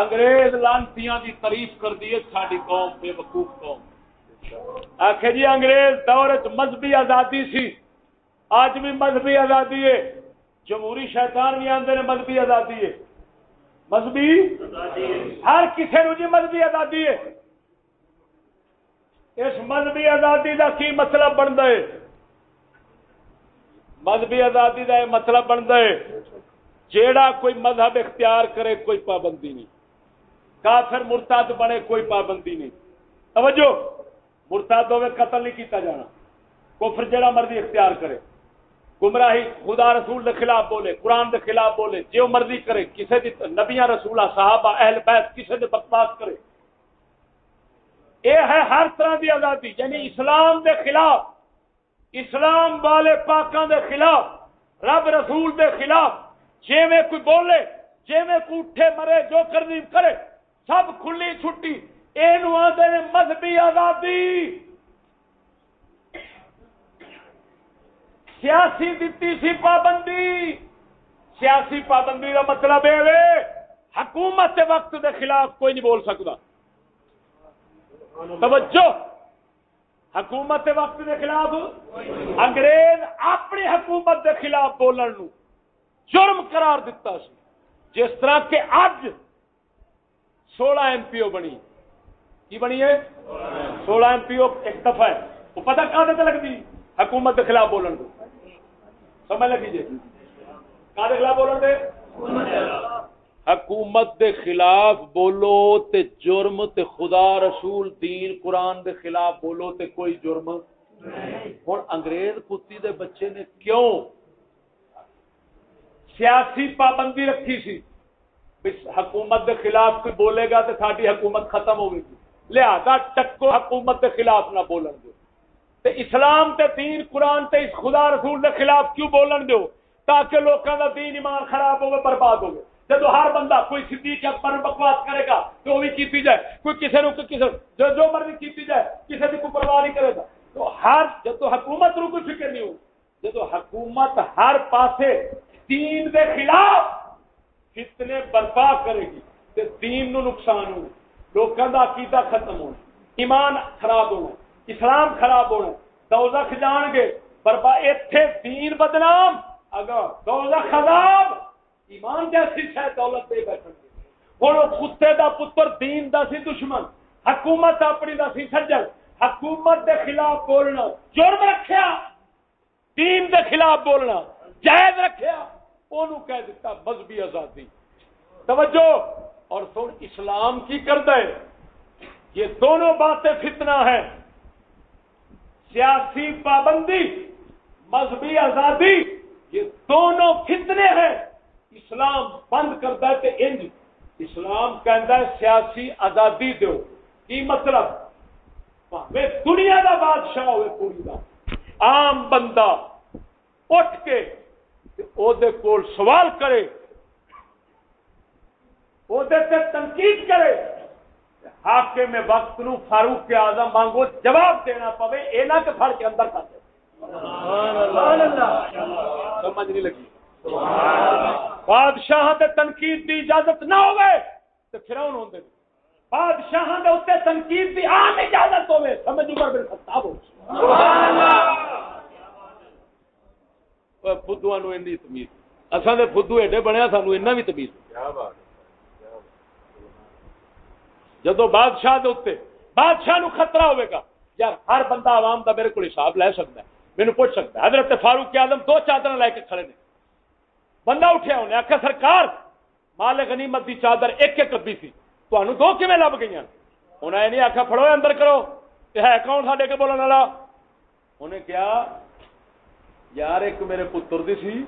انگریز لانتیاں دی تعریف کر دیے ساری قوم بے وقوف قوم۔ آخ جی انگریز دور چ مذہبی آزادی سی۔ اج بھی مذہبی آزادی ہے۔ جمہوری شیطان بھی آتے ہیں مذہبی آزادی ہے۔ مذہبی؟ ہر کسی نو جی مذہبی آزادی ہے۔ اس مذہبی آزادی کا کی مطلب بنتا ہے؟ مذہبی آزادی کا یہ مطلب بنتا ہے جیڑا کوئی مذہب اختیار کرے کوئی پابندی نہیں۔ کافر مرتاد بنے کوئی پابندی نہیں۔ توجہ مرتاد ہوئے قتل نہیں کیتا جانا۔ کفر جیڑا مرضی اختیار کرے۔ گمراہی خدا رسول دے خلاف بولے، قرآن دے خلاف بولے، جو مرضی کرے، کسے دی نبیاں رسولہ صحابہ، اہل بیت کسے دے بکواس کرے۔ اے ہے ہر طرح دی آزادی یعنی اسلام دے خلاف، اسلام والے پاکاں دے خلاف، رب رسول دے خلاف جی میں کوئی بولے جی میں کوئی اٹھے مرے، جو کرنی کرے۔ سب کھلی چھٹی۔ یہ آتے ہیں مذہبی آزادی۔ سیاسی دیتی سی پابندی۔ سیاسی پابندی کا مطلب یہ حکومت کے وقت دے خلاف کوئی نہیں بول سکتا توجہ۔ حکومت کے وقت دے خلاف انگریز اپنی حکومت دے خلاف بولن نو جرم قرار دیتا سی۔ جس طرح کہ اج سولہ ایم پی او بنی۔ کی بنی ہے؟ سولہ ایم پی او ایک دفعہ ہے۔ وہ پتہ کہاں لگتی؟ حکومت کے خلاف بولن کو۔ سمجھ لگی جی؟ کہاں خلاف بولن دے؟ حکومت دے خلاف بولو تے جرم تے خدا رسول دین قرآن دے خلاف بولو تے کوئی جرم ہوں انگریز کتی دے بچے نے کیوں سیاسی پابندی رکھی سی؟ حکومت دے خلاف کوئی بولے گا تو ساری حکومت ختم ہو گئی لہذا ٹکو حکومت دے خلاف نہ بولن دو۔ تے اسلام تے دین، قرآن تے اس خدا رسول دے خلاف کیوں بولن دو؟ تاکہ لوگوں کا دین ایمان خراب ہوگا برباد ہوگا جب ہر بندہ کوئی صدیق اکبر بکواس کرے گا تو وہ بھی کیتی جائے۔ کوئی کسی نو کسی جو جو مرضی کیتی جائے کسی کی کوئی پرواہ نہیں کرے گا۔ تو ہر جب تو حکومت نو کوئی فکر نہیں ہو جب حکومت ہر پاسے دین دے خلاف فتنے برپا کرے گی تے دین نو نقصان ہو لوگوں کا عقیدہ ختم ہونا، ایمان خراب ہونا، اسلام خراب ہونا، دوزخ جان گے برپا ایتھے دین بدنام، اگر دوزخ خراب ایمان جیسی شاید دولت دے بیٹھن گے۔ ہوں وہ کتے دا پتر دین دا سی دشمن، حکومت اپنی دا سی سجل، حکومت دے خلاف بولنا، جرم رکھیا، دین دے خلاف بولنا، جائز رکھیا۔ کہہ دیتا مذہبی آزادی۔ توجہ! اور سن، اسلام کی کر دے یہ دونوں باتیں فتنہ ہیں۔ سیاسی پابندی، مذہبی آزادی، یہ دونوں فتنے ہیں۔ اسلام بند کرتا ہے کہ انج۔ اسلام کہتا ہے سیاسی آزادی دو کی مطلب؟ دنیا کا بادشاہ ہوئے پوری کا عام بندہ اٹھ کے کول سوال کرے تنقید کرے ہاکے میں وقت نو فاروق کے آزم مانگو جواب دینا پوے یہ نہ کہ پھڑ کے اندر کر دے۔ سمجھ نہیں لگی۔ بادشاہ تنقید کی اجازت نہ ہوئے تو پھر ہوں بادشاہ تنقید کی عام اجازت ہوئے سمجھ نہیں پڑ سکتا ہو۔ فدو تمیز اصل تو فدو ایڈے بنیا سانو ایسا بھی تمیز جدو بادشاہ دے بادشاہ نو خطرہ ہوئے گا یار ہر بندہ عوام کا میرے کو حساب لے سکتا ہے مینو پوچھ سکتا ہے حضرت فاروق آدم دو چادر لے کے کھڑے نے بندہ اٹھیا انہیں آخر سرکار مال غنیمت دی چادر ایک ایک کبھی سی تمہیں دو کھے لب گئی انہیں نہیں آخیا فڑو اندر کرو ہے کون ساڈے کے بولنے والا انہیں کیا یار ایک میرے پتر دی سی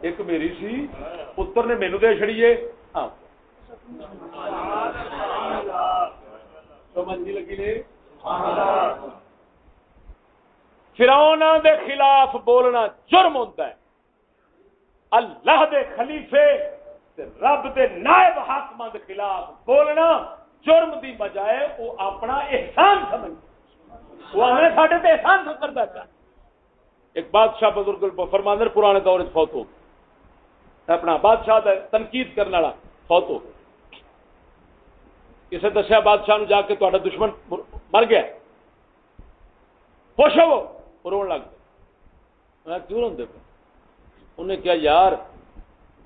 ایک میری سی پتر نے مینو دے چڑیے فرونا دے خلاف بولنا جرم ہوتا ہے اللہ دے خلیفے رب دے نائب حاکم دے خلاف بولنا جرم دی بجائے وہ اپنا احسان سمجھ وہ ہمیں ساڈے تے احسان کرتا ہے ایک بادشاہ بزرگ فرماندر پرانے دور فوت ہو اپنا بادشاہ تنقید کرنے والا فوت ہو کسی دسیا بادشاہ نو جا کے تا دشمن مر گیا۔ خوش ہو رو لگ گیا۔ کیوں روتے پہ انہیں کیا یار،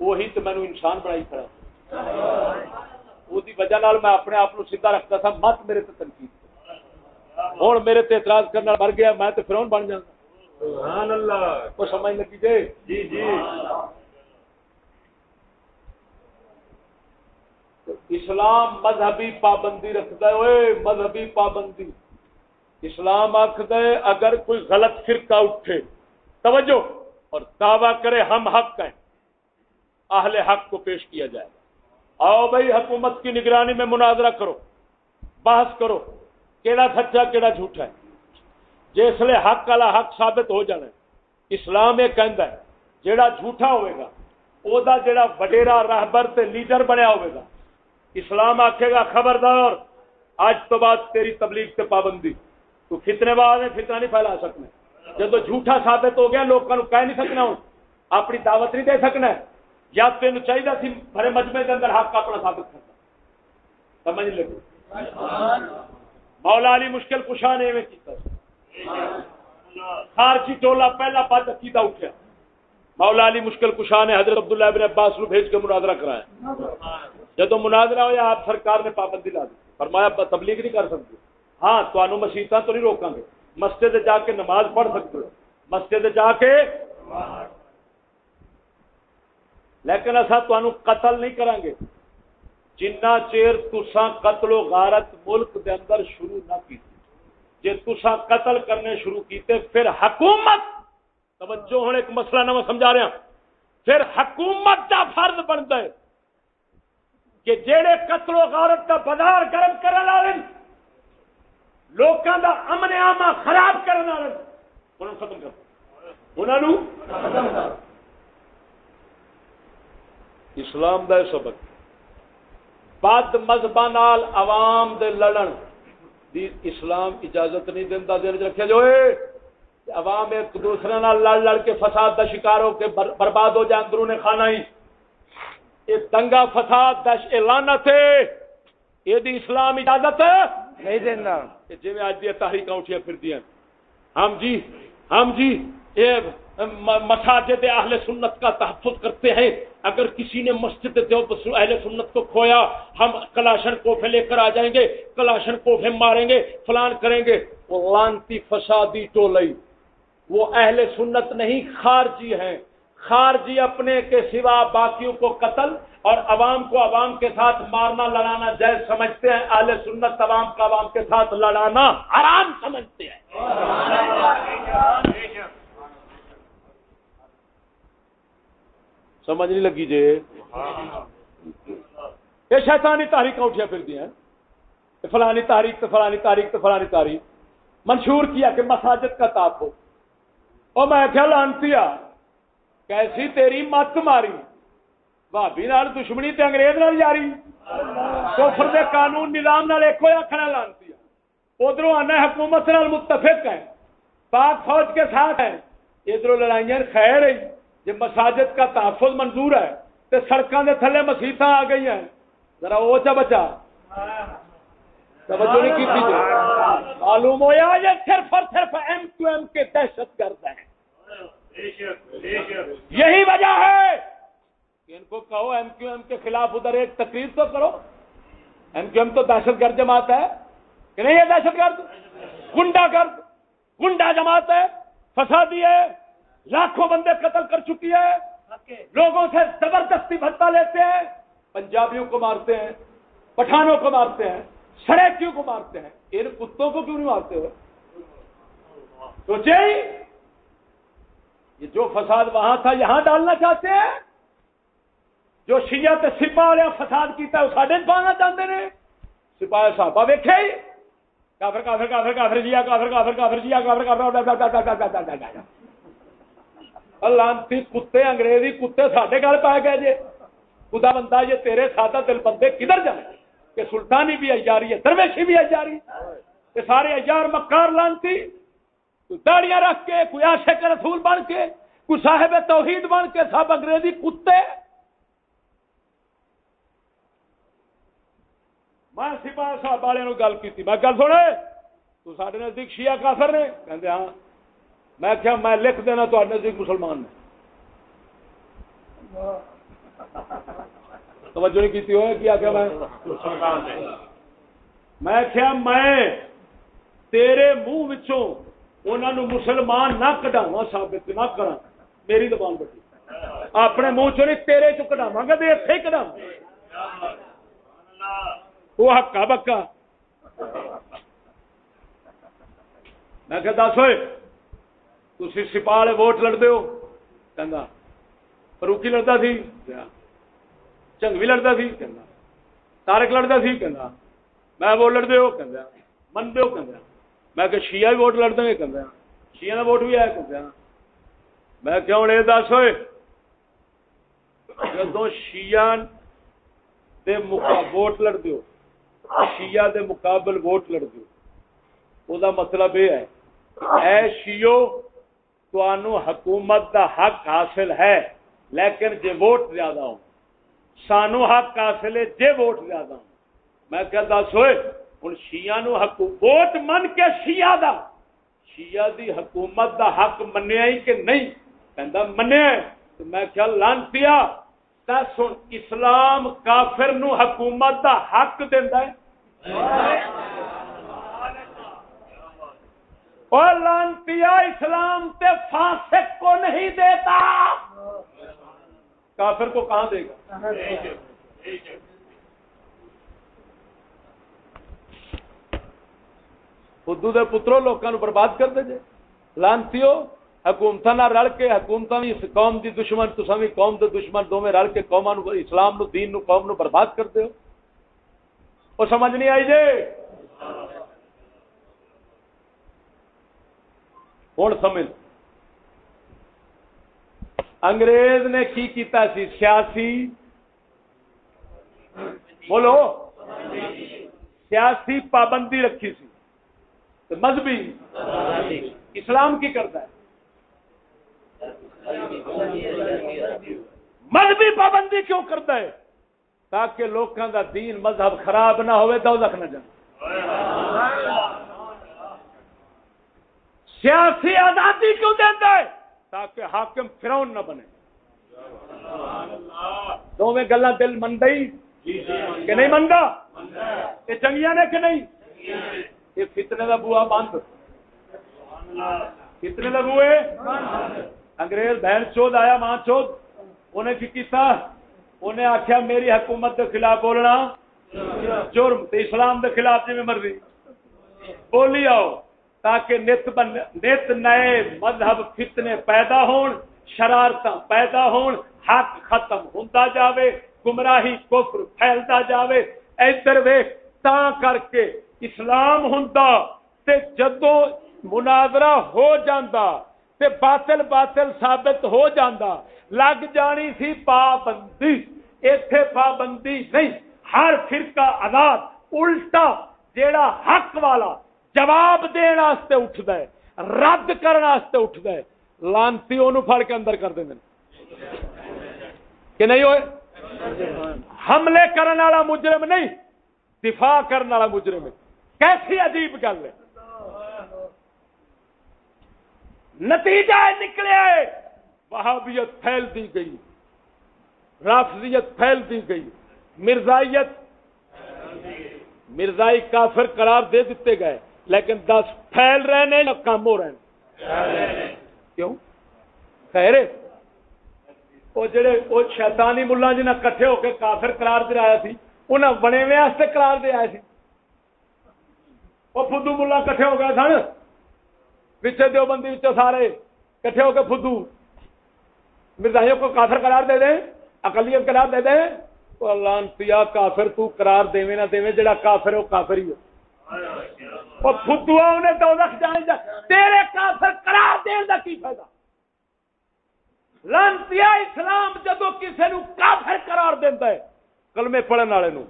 وہی تو مینو انسان بنائی کھڑا وہ وجہ میں اپنے آپ کو سیدھا رکھتا تھا، مت میرے تے تنقید ہوں، میرے تے اعتراض کرنا مر گیا، میں تو فرون بن جانا سبحان اللہ۔ وہ سمجھ لگی جی جی۔ جی اسلام مذہبی پابندی رکھتا ہے مذہبی پابندی۔ اسلام آخد اگر کوئی غلط فرقہ اٹھے توجہ اور دعویٰ کرے ہم حق ہیں اہل حق کو پیش کیا جائے۔ آؤ بھائی حکومت کی نگرانی میں مناظرہ کرو بحث کرو کیڑا سچا کیڑا جھوٹا ہے۔ جس لیے حق والا حق ثابت ہو جانا اسلام یہ کہہ ہے، جیڑا جھوٹا ہوئے گا، او دا جیڑا وڈیرا راہبر تے لیڈر بنیا ہوئے گا۔ اسلام آکھے گا، خبردار، آج تو بعد تیری تبلیغ سے پابندی۔ تو فتنے بعد فتنہ نہیں پھیلا سکنا۔ جب جھوٹا ثابت ہو گیا لوگوں کو کہہ نہیں سکنا ہوں۔ اپنی دعوت نہیں دے سکنا یا تین چاہیے سی بڑے مجمے کے اندر حق اپنا ثابت کرنا۔ سمجھ لگے مولا علی مشکل کشا نے میں خارجی ٹولا پہلا بد عقیدہ اٹھا مولا علی مشکل کشا نے حضرت عبداللہ ابن عباس نو بھیج کے مناظرہ کرایا۔ جب مناظرہ ہوا آپ سرکار نے پابندی لا دی۔ فرمایا تبلیغ نہیں کر سکتے۔ ہاں تو مسیطا تو نہیں روکیں گے۔ مسجد جا کے نماز پڑھ سکتے ہو۔ مسجد جا کے لیکن اصا تمہوں قتل نہیں کریں گے۔ جنہ چیر تسا قتل و غارت ملک دے اندر شروع نہ کی جی تسا قتل کرنے شروع کیتے، پھر حکومت، توجہ ہوں ایک مسئلہ نہ میں سمجھا رہا پھر حکومت کا فرض بنتا ہے کہ جیڑے قتل و غارت کا بازار گرم کرنے والے لوگوں کا امن آما خراب کرنے والے انہوں ختم کر انہوں اسلام دا سبق۔ بد مذہب عوام دے لڑن۔ دی اسلام اجازت نہیں دینا دل رکھے جو عوام ایک دوسرے نال لڑ لڑ کے فساد دا شکار ہو کے برباد ہو جائے اندروں نے کھانا ہی۔ دنگا فساد دش لانت یہ اسلام اجازت نہیں دینا جی اج دیا تاریخ اٹھیا پھر دیا ہم جی ہم جی یہ مساجد اہل سنت کا تحفظ کرتے ہیں۔ اگر کسی نے مسجد اہل سنت کو کھویا، ہم کلاشن کوفے لے کر آ جائیں گے، کلاشن کوفے ماریں گے، فلان کریں گے۔ وہ لانتی فسادی ٹولئی۔ وہ اہل سنت نہیں، خارجی ہیں۔ خارجی اپنے کے سوا باقیوں کو قتل اور عوام کو عوام کے ساتھ مارنا، لڑانا جائز سمجھتے ہیں۔ اہل سنت عوام کا عوام کے ساتھ لڑانا آرام سمجھتے ہیں۔ سمجھ نہیں لگی جی۔ یہ شیطانی تاریخ اٹھیا پھر دیا فلانی تاریخ تو فلانی تاریخ تو فلانی تاریخ منشور کیا کہ مساجد کا تاپ ہو۔ اور میں کیا لانتی کیسی تیری مت ماری۔ بھابی نال دشمنی تے انگریز نال جاری کفر دے قانون نظام نال ایک ہویا لانتی ادھر آنا حکومت نال متفق ہے۔ پاک فوج کے ساتھ ہے۔ ادھر لڑائیاں خیر ہے جی مساجد کا تحفظ منظور ہے تو سڑکوں کے تھلے مسیطا آ گئی ہیں۔ ذرا وہ چا بچا توجہ نہیں کی معلوم ہوا یہ صرف اور صرف ایم کیو ایم کے دہشت گرد ہیں۔ یہی وجہ ہے کہ ان کو کہو ایم کیو ایم کے خلاف ادھر ایک تقریر تو کرو۔ ایم کیو ایم تو دہشت گرد جماعت ہے۔ کہ نہیں ہے دہشت گرد؟ گنڈا گرد۔ گنڈا جماعت ہے۔ فسادی ہے۔ لاکھوں بندے قتل کر چکی ہے لوگوں سے زبردستی بھتا لیتے ہیں پنجابیوں کو مارتے ہیں پٹھانوں کو مارتے ہیں سڑکیوں کو مارتے ہیں ان کتوں کو کیوں نہیں مارتے ہو سوچے یہ جو فساد وہاں تھا یہاں ڈالنا چاہتے ہیں جو شیعت سپا والے فساد کیتا ہے وہ ساڈے پانا چاہتے ہیں سپاہی صاحب ویکھے ہی کافر کافر کافر کافر جیا کافر کافر کافر جیا کافر کافر لانتی کتے انگریزی کتے ساڈے گل پائے گئے جی خدا بندہ، یہ تیرے سادہ دل بندے کدھر جائیں؟ کہ سلطانی بھی آئی ہے، درویشی بھی آئی جا سارے اجار مکار لانتی داڑیاں رکھ کے، کوئی عاشق رسول بن کے، کوئی صاحب توحید بن کے، سب انگریزی کتے۔ میں سپاہ صاحب والے گل کی میں گل سنے تو سارے نزدیک شیعہ کافر نے کہتے ہاں میں کیا میں لکھ دینا تو نزدیک مسلمان نے؟ توجہ نہیں کی ہوئے، کیا کیا میں؟ میں کیا میں تیرے منہ وچوں انہوں نے مسلمان نہ کٹاوا ثابت نہ کرا میری زبان بٹی۔ اپنے منہ چ نہیں، تیرے چ کٹاوا گا تو اتنے ہی کٹاوا وہ ہکا بکا۔ میں کہ دس ہوئے؟ تھی سپاہ والے ووٹ لڑتے ہو کہ فروکی لڑتا سی چنگ بھی لڑتا سی کہ تارک لڑتا سی کہ میں وہ لڑتے ہو کہ منتے ہو کہ میں کہ شیعہ بھی ووٹ لڑتے ہیں کہ شیعہ کا ووٹ بھی آیا کہ میں کیوں یہ دس ہوئے جدو شیعہ دے ووٹ لڑتے ہو شیعہ دے مقابل ووٹ لڑتے ہو وہ مطلب یہ ہے اے شیو تو حکومت دا حق حاصل ہے، لیکن جے ووٹ زیادہ ہو سانو حق حاصل ہے، جے ووٹ زیادہ ہو میں کیا دس ہوئے ہوں شیعہ نو حق ووٹ من کے شیعہ دا۔ شیعہ دی حکومت دا حق منیا ہی کہ نہیں؟ کہندا منیا تو میں کیا لانتیا تے سن اسلام کافر نو حکومت دا حق دیندا ہے۔ اور لانتیا اسلام تے فاسق کو نہیں دیتا۔ کافر کو کہاں دے گا؟ خدو دے پترو لوگوں برباد کر دے جے۔ لانتی حکومت نہ رل کے حکومت بھی قوم دی دشمن تو بھی قوم دے دشمن دونوں رل کے قوم اسلام نو، دین نو، قوم نو برباد کر دے وہ سمجھ نہیں آئی جے؟ ہوں سمجھ انگریز نے کی کیتا سی؟ سیاسی؟ بولو۔ سیاسی پابندی رکھی سی۔ مذہبی۔ اسلام کی کرتا ہے۔ مذہبی پابندی کیوں کرتا ہے؟ تاکہ لوگوں کا دین مذہب خراب نہ ہوئے تو نہ جائے سیاسی آزادی کیوں دیتا ہے تاکہ حاکم فراؤن نہ بنے۔ دونوں گلا دل من گئی کہ نہیں منگا یہ چنگیا نے کہ نہیں؟ یہ فتنے کا بوا بند۔ فتنے کا بوے انگریز بہن چود آیا، ماں چود۔ انہیں کی کیتا؟ انہیں آخیا میری حکومت کے خلاف بولنا۔ جرم اسلام کے خلاف جی مرضی۔ بولی آؤ۔ تاکہ نت بن نت نئے مذہب فتنے پیدا ہون شرارت پیدا ہون، حق ختم ہوتا جاوے، گمراہی کفر پھیلتا جاوے۔ ادھر وے تا کر کے اسلام ہوندا تے جدو مناظرہ ہو جاندا تے باطل باطل ثابت ہو جاندا، لگ جانی سی پابندی۔ ایتھے پابندی نہیں، ہر فرقہ آزاد، الٹا جیڑا حق والا جواب دین واسطے اٹھتا ہے، رد کرنے واسطے اٹھتا ہے۔ لانتی انہوں پھڑ کے اندر کر دیں کہ نہیں ہوئے؟ حملے کرنے والا مجرم نہیں، دفاع کرنے والا مجرم ہے۔ کیسی عجیب گل ہے۔ نتیجہ نکلے وہابیت پھیل دی گئی، رافضیت پھیل دی گئی، مرزائیت، مرزائی کافر قرار دے دیتے گئے۔ لیکن دس پھیل رہے ہیں یا کم ہو رہے ہیں؟ کیوں؟ خیر وہ جڑے، وہ شیطانی ملا جنہیں کٹھے ہو کے کافر قرار دلایا سی انہیں بنے واسطے قرار دیا سی وہ فدو ملا کٹھے ہو گئے سن۔ پچھے دیو بندی سارے کٹھے ہو کے فدو۔ مرزائیوں کو کافر قرار دے دیں، اقلیت قرار دے دیں۔ تو اللہ کافر تو قرار دے نہ دے جڑا کافر ہے وہ کافر ہی ہو فدوا انہیں دو لکھ جان دا تیرے کافر قرار دین دا کی فائدہ؟ لانتیا اسلام جدو کسی نو کافر قرار دیندا ہے، کلمے پڑھن والے نو۔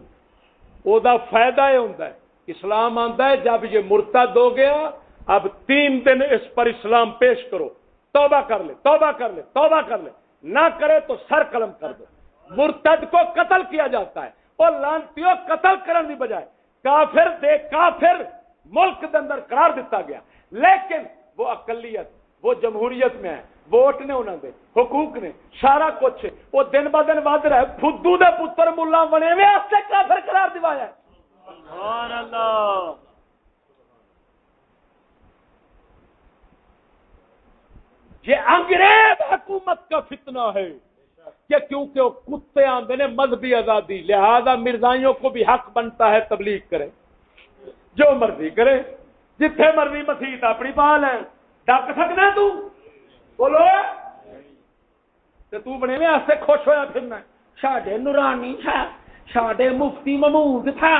او دا فائدہ یہ ہوندا ہے۔ اسلام آندا ہے، جب یہ مرتد ہو گیا، اب تین دن اس پر اسلام پیش کرو۔ توبہ کر لے، توبہ کر لے، توبہ کر لے۔ نہ کرے تو سر قلم کر دو۔ مرتد کو قتل کیا جاتا ہے اور لانتیوں قتل کرنے کی بجائے کافر دے کافر ملک دے اندر قرار دیتا گیا۔ لیکن وہ اقلیت وہ جمہوریت میں ہے ووٹ نے انہوں دے حقوق نے سارا کچھ وہ دن ب دن ود رہا فدو دے پتر ملا بنے ہوئے کافر قرار دوایا سبحان اللہ۔ یہ انگریز حکومت کا فتنہ ہے۔ کہ کیونکہ وہ کتے آندے نے مذہبی آزادی لہذا مرزائیوں کو بھی حق بنتا ہے تبلیغ کرے۔ جو مرضی کرے جتھے مرضی مسیحت اپنی پال ہے۔ ڈک سکنا تو؟ بولو۔ تو بنے میں ایسے خوش ہویا پھرنا ساڈے نورانی تھا ساڈے مفتی محمود تھا۔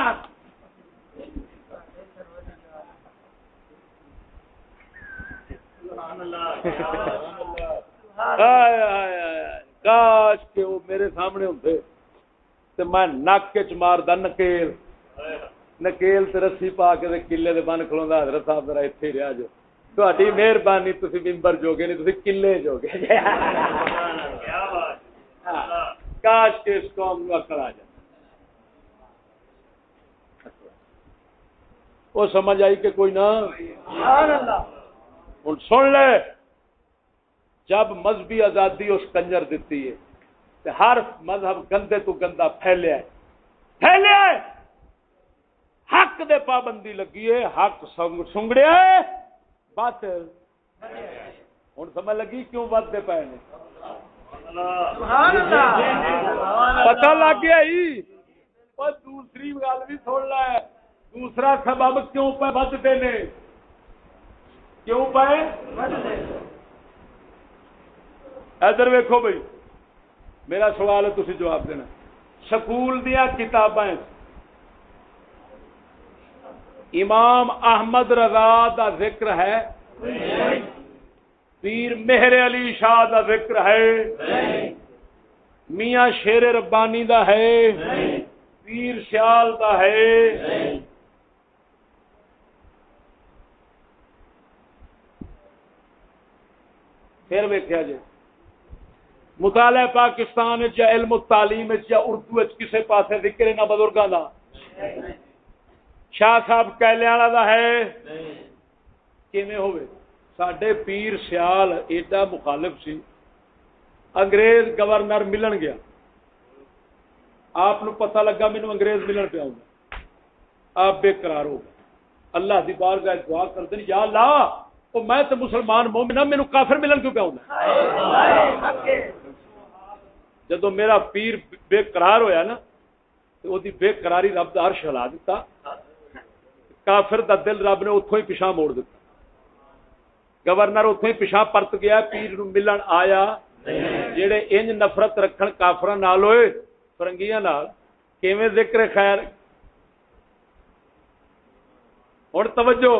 کاش کے وہ میرے سامنے ہوتے تو میں نک چ ماردا نکیل۔ نکیل تے رسی پا کے کلے دے بن کھلوندا حضرت صاحب ذرا ایتھے رہیا جو۔ تہاڈی مہربانی تسی ممبر جوگے نہیں تسی کلے جوگے۔ کیا بات کاش کے اس قوم نو عقل آ جائے۔ وہ سمجھ آئی کہ کوئی نہ؟ ہوں سن لے۔ جب مذہبی آزادی اس کنجر دیتی ہے تو ہر مذہب گندے تو گندا پھیلیا ہے پھیلیا ہے حق دے پابندی لگی ہے حق سنگڑیا ہے بات ہوں سمجھ لگی کیوں بات دے پائے پتا لگ گیا ہی۔ دوسری گل بھی سن ل دوسرا سبب کیوں پہ بدتے نے؟ کیوں پائے ادھر ویکو بھائی، میرا سوال ہے تھی جواب دینا۔ سکول دیا کتابیں امام احمد رضا دا ذکر ہے؟ پیر مہر علی شاہ دا ذکر ہے؟ میاں شیر ربانی دا ہے؟ پیر سیال دا ہے؟ پھر ویکیا جی مطالعہ پاکستان یا علم تعلیم یا اردو کسی پاس ذکر نہ بزرگوں کا شاہ صاحب کیلے والا دا ہے۔ کیویں ہوئے ساڈے پیر سیال ایڈا مخالف سی۔ انگریز گورنر ملن گیا۔ آپ پتہ لگا مینو انگریز ملن پیا ہوں آپ بے قرار ہو گئے۔ اللہ دی بار گئے دعا کر دیں یا اللہ تو میں تو مسلمان مومن ہوں میرے کافر ملن کیوں پہ آؤں جدو میرا پیر بے قرار ہویا نا، تو دی بے قراری رب دا عرش ہلا دیتا کافر دا دل رب نے اتوں ہی پیچھا موڑ دیتا گورنر اتوں ہی پیچھا پرت گیا، پیر نو ملن آیا۔ جڑے انج نفرت رکھن کافر نال ہوئے، فرنگیاں نال، کیویں ذکر خیر؟ ہوں توجہ۔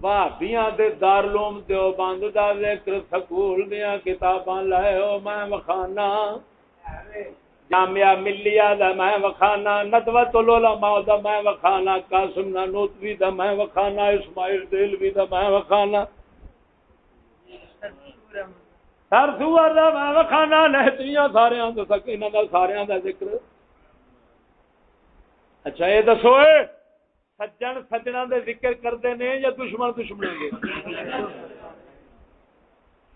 بھابیاں دے دارلوم دیو بند دا ذکر سکول دیا کتاباں لائے ہو میں وکھانا جامعہ ملیا دا میں وکھانا ندوت العلماء دا میں وکھانا قاسم نانوتوی دا میں وکھانا اسماعیل دلوی دا میں وکھانا سر سور دا میں وکھانا نہتریاں سارے آن دا سک انہاں دا سارے آن دا ذکر اچھا یہ دسو اے سجن سجنا دے ذکر کرتے ہیں یا دشمن دشمن دے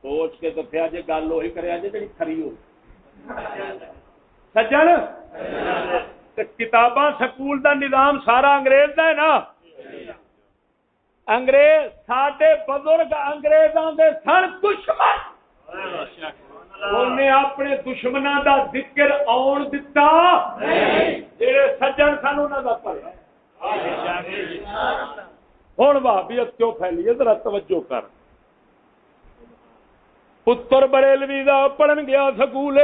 سوچ کے دسیا جی گل وہی جی جی کھری ہو سجن کتاباں سکول دا نظام سارا انگریز دا ہے نا انگریز ساڈے بزرگ انگریزاں دے سن دشمن انہیں اپنے دشمنوں دا ذکر آن دتا جڑے سجن سن انہوں دا پڑھیا ہوں بھابیت کیوں پھیلی ہے؟ ذرا توجہ کر۔ پتر بریلوی کا پڑھن گیا سکول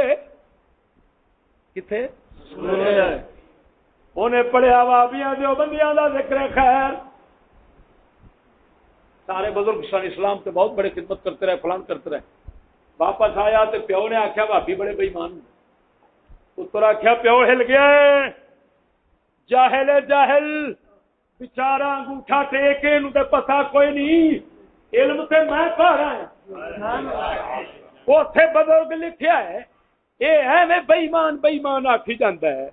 کتنے انہیں پڑھیا بابیا جو بندیاں کا ذکر خیر۔ سارے بزرگ سن اسلام سے بہت بڑے خدمت کرتے رہے فلان کرتے رہے۔ واپس آیا تو پیو نے آخیا بھابی بڑے بےمان پتر آخیا پیو ہل گیا جاہل جاہل۔ بچارا انگوٹھا ٹیک تے پتا کوئی نہیں۔ علم تے میں پا رہا اتے بزرگ لکھیا ہے یہ ہے بئیمان بئیمان آخی جانا ہے۔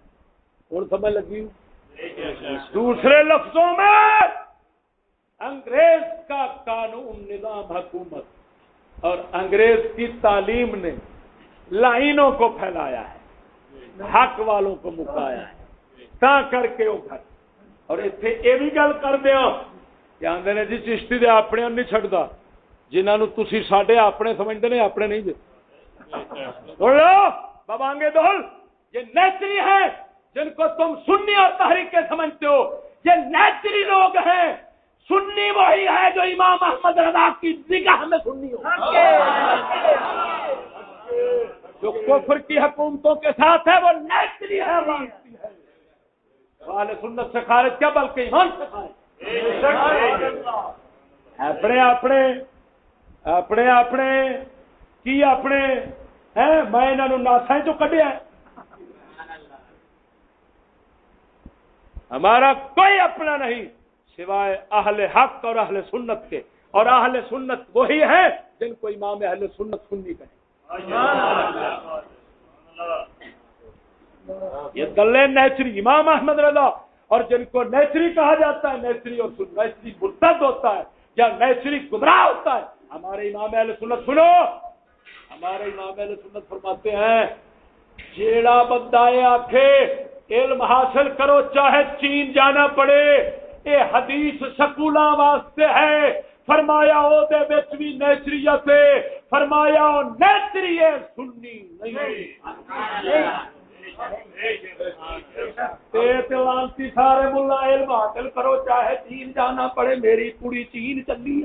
ہوں سمجھ لگی؟ دوسرے لفظوں میں، انگریز کا قانون نظام حکومت اور انگریز کی تعلیم نے لائنوں کو پھیلایا ہے، حق والوں کو مکایا ہے۔ تا کر کے وہ گھر۔ اور اتنے یہ بھی گل کر دیا کہ آدھے نے جی چشتی دے اپنے نہیں چڑھتا جنہوں تھی سڈے اپنے سمجھتے ہیں اپنے نہیں دے۔ بابا آگے دول، یہ نیچری ہے جن کو تم سنی اور تحریک کے سمجھتے ہو۔ یہ نیچری لوگ ہیں۔ سنی وہی ہے جو امام احمد رضا کی نگاہ میں سنی ہو۔ جو کفر کی حکومتوں کے ساتھ ہے وہ نیچری ہے والے سنت سے خارج کیا، بلکہ ایمان سے خارج۔ اپنے اپنے اپنے اپنے، کی اپنے؟ ہیں، میں انہوں ناسا جو کٹیا ہمارا کوئی اپنا نہیں، سوائے اہل حق اور اہل سنت کے۔ اور اہل سنت وہی ہے جن کو امام اہل سنت سننی کہے۔ یہ دلے نیچری امام احمد رضا اور جن کو نیچری کہا جاتا ہے نیچری اور نیچری مرتد ہوتا ہے یا نیچری گمراہ ہوتا ہے۔ ہمارے امام اہل سنت سنو۔ ہمارے امام اہل سنت فرماتے ہیں جیڑا بندہ آخے علم حاصل کرو چاہے چین جانا پڑے اے حدیث سکولا واسطے ہے۔ فرمایا او دے وچ بھی نیچریت فرمایا او نیچری ہے سنی نہیں۔ لانتی سارے ملا علم حاصل کرو، چاہے چین جانا پڑے، میری کڑی چین چلی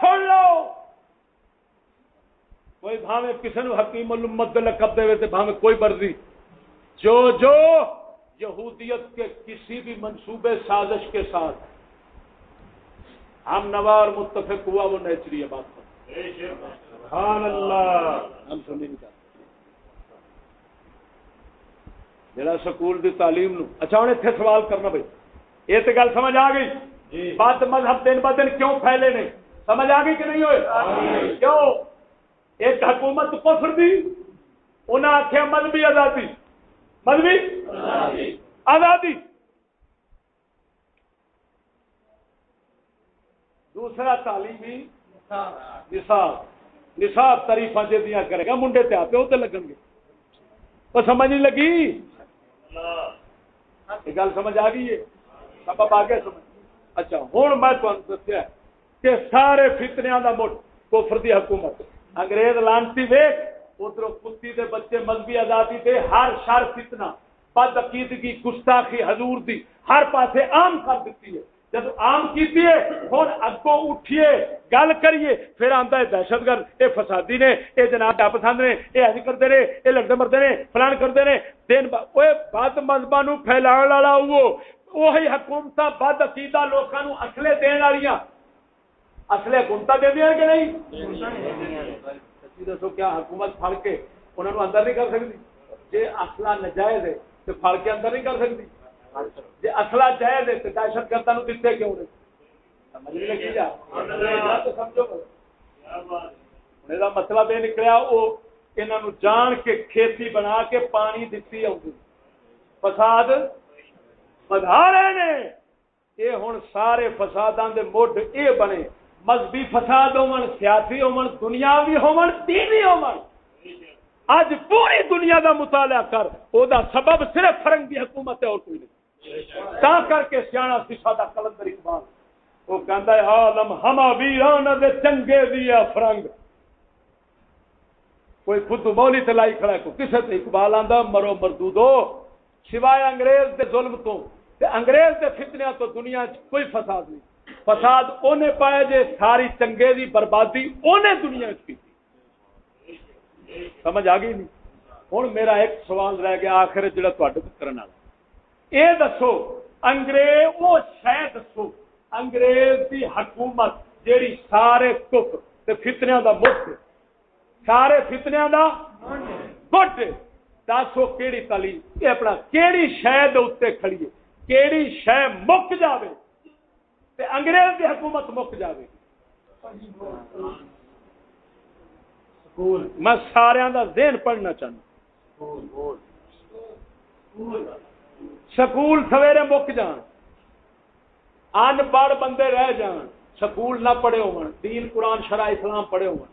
سن لو۔ کوئی بھاوے کسی نے حکیم المت لقب دے تے بھاوے کوئی مرضی۔ جو جو یہودیت کے کسی بھی منصوبے سازش کے ساتھ ہم نوار متفق ہوا وہ نیچری ہے بات سبحان اللہ۔ ہم سنی نہیں جڑا سکول دی تعلیم نو اچھا ہوں اتنے سوال کرنا بھائی۔ یہ تو گل سمجھ آ گئی؟ جی۔ بات مذہب دن ب دن کیوں پھیلے نے؟ سمجھ آ گئی کہ نہیں ہوئے؟ کیوں؟ ایک حکومت کفر دی انہیں آخیا مذہبی آزادی۔ مذہبی؟ آزادی۔ دوسرا تعلیمی نصاب۔ نصاب۔ تاریفا جدیاں کرے گا منڈے تے پیو تے لگن گے۔ وہ سمجھ نہیں لگی؟ یہ گل سمجھ آ گئی ہے؟ سبب آ گیا سمجھ۔ اچھا ہوں میں تمہیں دسیا کہ سارے فتنیا کا مٹ کوفر دی حکومت۔ انگریز لانتی ویک ادھر کتی دے بچے مذہبی آزادی دے، ہر شر فتنا بد عقیدگی گستاخی، حضور دی، ہر پاسے عام کر دیتی ہے۔ جب آم کیتی ہے ہوں اگوں اٹھیے، گل کریے، پھر آتا ہے دہشت گرد یہ فسادی نے یہ جناب کیا پسند نے یہ ایسے کرتے ہیں یہ لڑتے مرتے ہیں فلان کردے کرتے ہیں دن بد مذہبہ پھیلا والا وہی حکومت بد عقیدہ لوگوں اصلے دن والی اصلے حکومت دے دیا کہ نہیں؟ دسو کیا حکومت پڑ کے انہوں اندر نہیں کر سکتی جی اصلہ نجائز ہے تو پڑ کے اندر نہیں کر سکتی جی اصلا جائز ہے تو دہشت گردا دتے کیوں مطلب یہ نکلیا وہ انہوں جان کے کھیتی بنا کے پانی دتی فساد بدا رہے نے۔ یہ ہوں سارے فسادوں کے مڈ یہ بنے۔ مذہبی فساد ہو سیاسی ہو دنیاوی ہو دینی ہو اج پوری دنیا دا مطالعہ کر وہ سبب صرف فرنگی حکومت ہے اور کوئی نہیں۔ تا کر کے سیاح سیسا دا کلندر اقبال۔ وہ کہندا ہے، عالم ہما ویران دے چنگے دیا فرنگ۔ کوئی خود مولی تے لائی کھڑا کو کسے تے اقبال آندا، مرو مردودو۔ سوائے انگریز دے ظلم تو، تے انگریز دے فتنیاں تو دنیا کوئی فساد نہیں۔ فساد اونے پائے جے، ساری چنگے دی بربادی اونے دنیا کی سمجھ آ گئی نہیں؟ ہن میرا ایک سوال رہ گیا آخر جڑا تواڈے کرن والا۔ یہ دسو، انگریز وہ شہ دسو، انگریز دی حکومت جیڑی سارے کپ فتنیا دا مفت، سارے فتنیا دا گٹ دسو کیڑی تعلیم یہ اپنا کیڑی شہ اتنے کھڑیے کیڑی شہ مک جاوے۔ تے انگریز دی حکومت مک جاوے۔ میں سارا دا ذہن پڑھنا چاہنا۔ سکول سویرے مک جان۔ ان پڑھ بندے رہ جان۔ سکول نہ پڑھے ہو دین قرآن شرع اسلام پڑھے ہو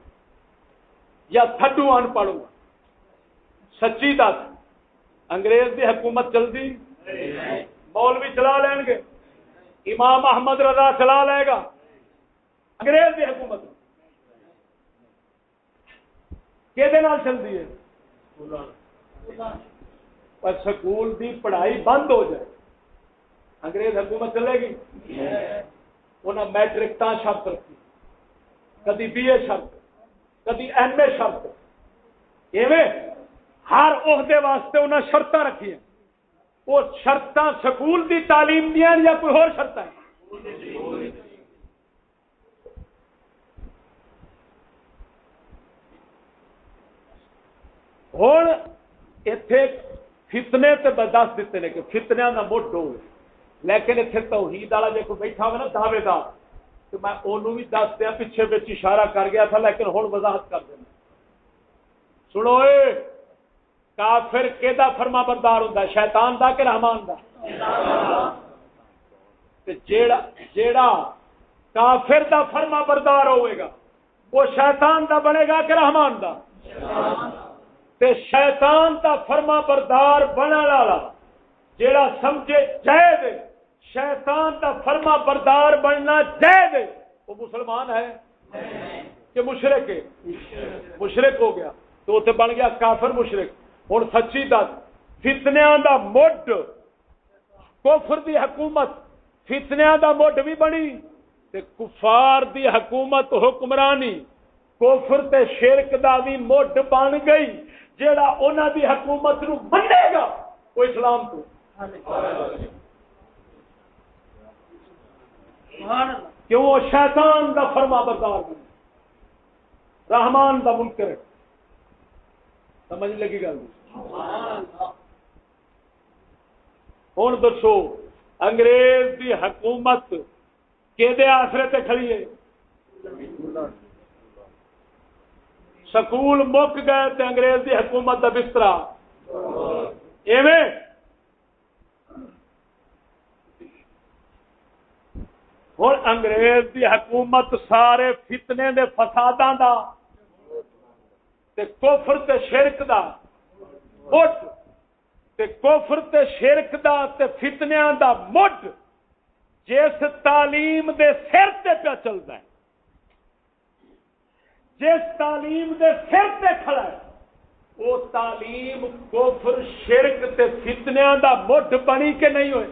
یا تھڈو ان پڑھ ہو سچی دس۔ انگریز دی حکومت چلتی مولوی چلا لین گے۔ امام احمد رضا چلا لے گا۔ انگریز دی حکومت۔ کہ چلتی ہے؟ پر سکول دی پڑھائی بند ہو جائے۔ انگریز حکومت چلے گی؟ انہیں میٹرک تا شرط رکھی۔ کدی بی اے شرط، کدی ایم اے شرط۔ ایویں ہر عہدے واسطے انہیں شرط رکھی وہ شرط سکول دی تعلیم دیا یا کوئی ہو شرط ہے ہوں اتے فتنے تے دس دیتے ہیں کہ فتنیا کا مٹ ہو لیکن اتنے توحید والا جی کوئی بیٹھا ہوا نا دعوے دار تو میں انہوں بھی دس دیا، پیچھے بچ اشارہ کر گیا تھا، لیکن ہوں وضاحت کر دینا۔ سنو اے کافر کہ فرما بردار ہوں شیطان دا کہ رحمان دا؟ جیڑا جیڑا کافر دا فرما بردار ہوئے گا، وہ شیطان دا بنے گا کہ رحمان دا؟ تے شیطان دا فرما بردار بنا لالا جیڑا سمجھے جائے دے شیطان دا فرما بردار بننا جائے دے وہ مسلمان ہے؟ کہ مشرق ہے؟ مشرق ہو گیا، تو اتنے بن گیا کافر مشرق ہوں سچی دس فتنیا دا مڈ۔ کوفر دی حکومت فتنیا دا مڈ بھی بنی تے کفار دی حکومت حکمرانی۔ کوفر تے شرک دا بھی مڈ بن گئی، جیڑا انہاں دی حکومت نو بنے گا، وہ اسلام تو کیوں؟ وہ شیطان دا فرما بردار بنے رحمان دا منکر۔ سمجھ لگی گل۔ ہوں دسو، انگریز دی حکومت کہ آسرے تے کھڑی ہے؟ سکول مک گئے تے انگریز دی حکومت کا بسترا۔ ایویں؟ ہوں انگریز دی حکومت سارے فتنے دے فساداں دا تے کفر تے شرک دا۔ مٹ تے کفر تے شرک دا تے فتنیاں دا مٹ جس تعلیم دے سر تے پیا چلتا ہے۔ جس تعلیم دے سر تے کھڑا ہے، وہ تعلیم، کفر، شرک تے فتنیاں دا مٹ بنی کے نہیں ہوئے؟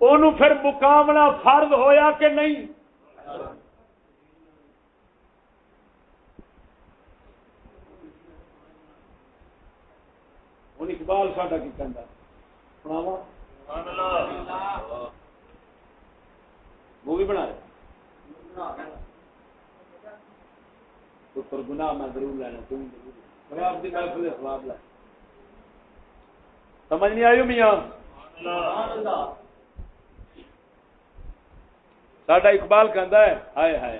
انہوں پھر مقامنا فرض ہویا کہ نہیں؟ اقبال ساڈا کی کہہ سناوا مووی بنا پتر گنا میں ضرور لینا تم میں آپ کی گل کے لا سمجھ نہیں آئی میاں ساڈا اقبال کہندا ہے ہائے ہائے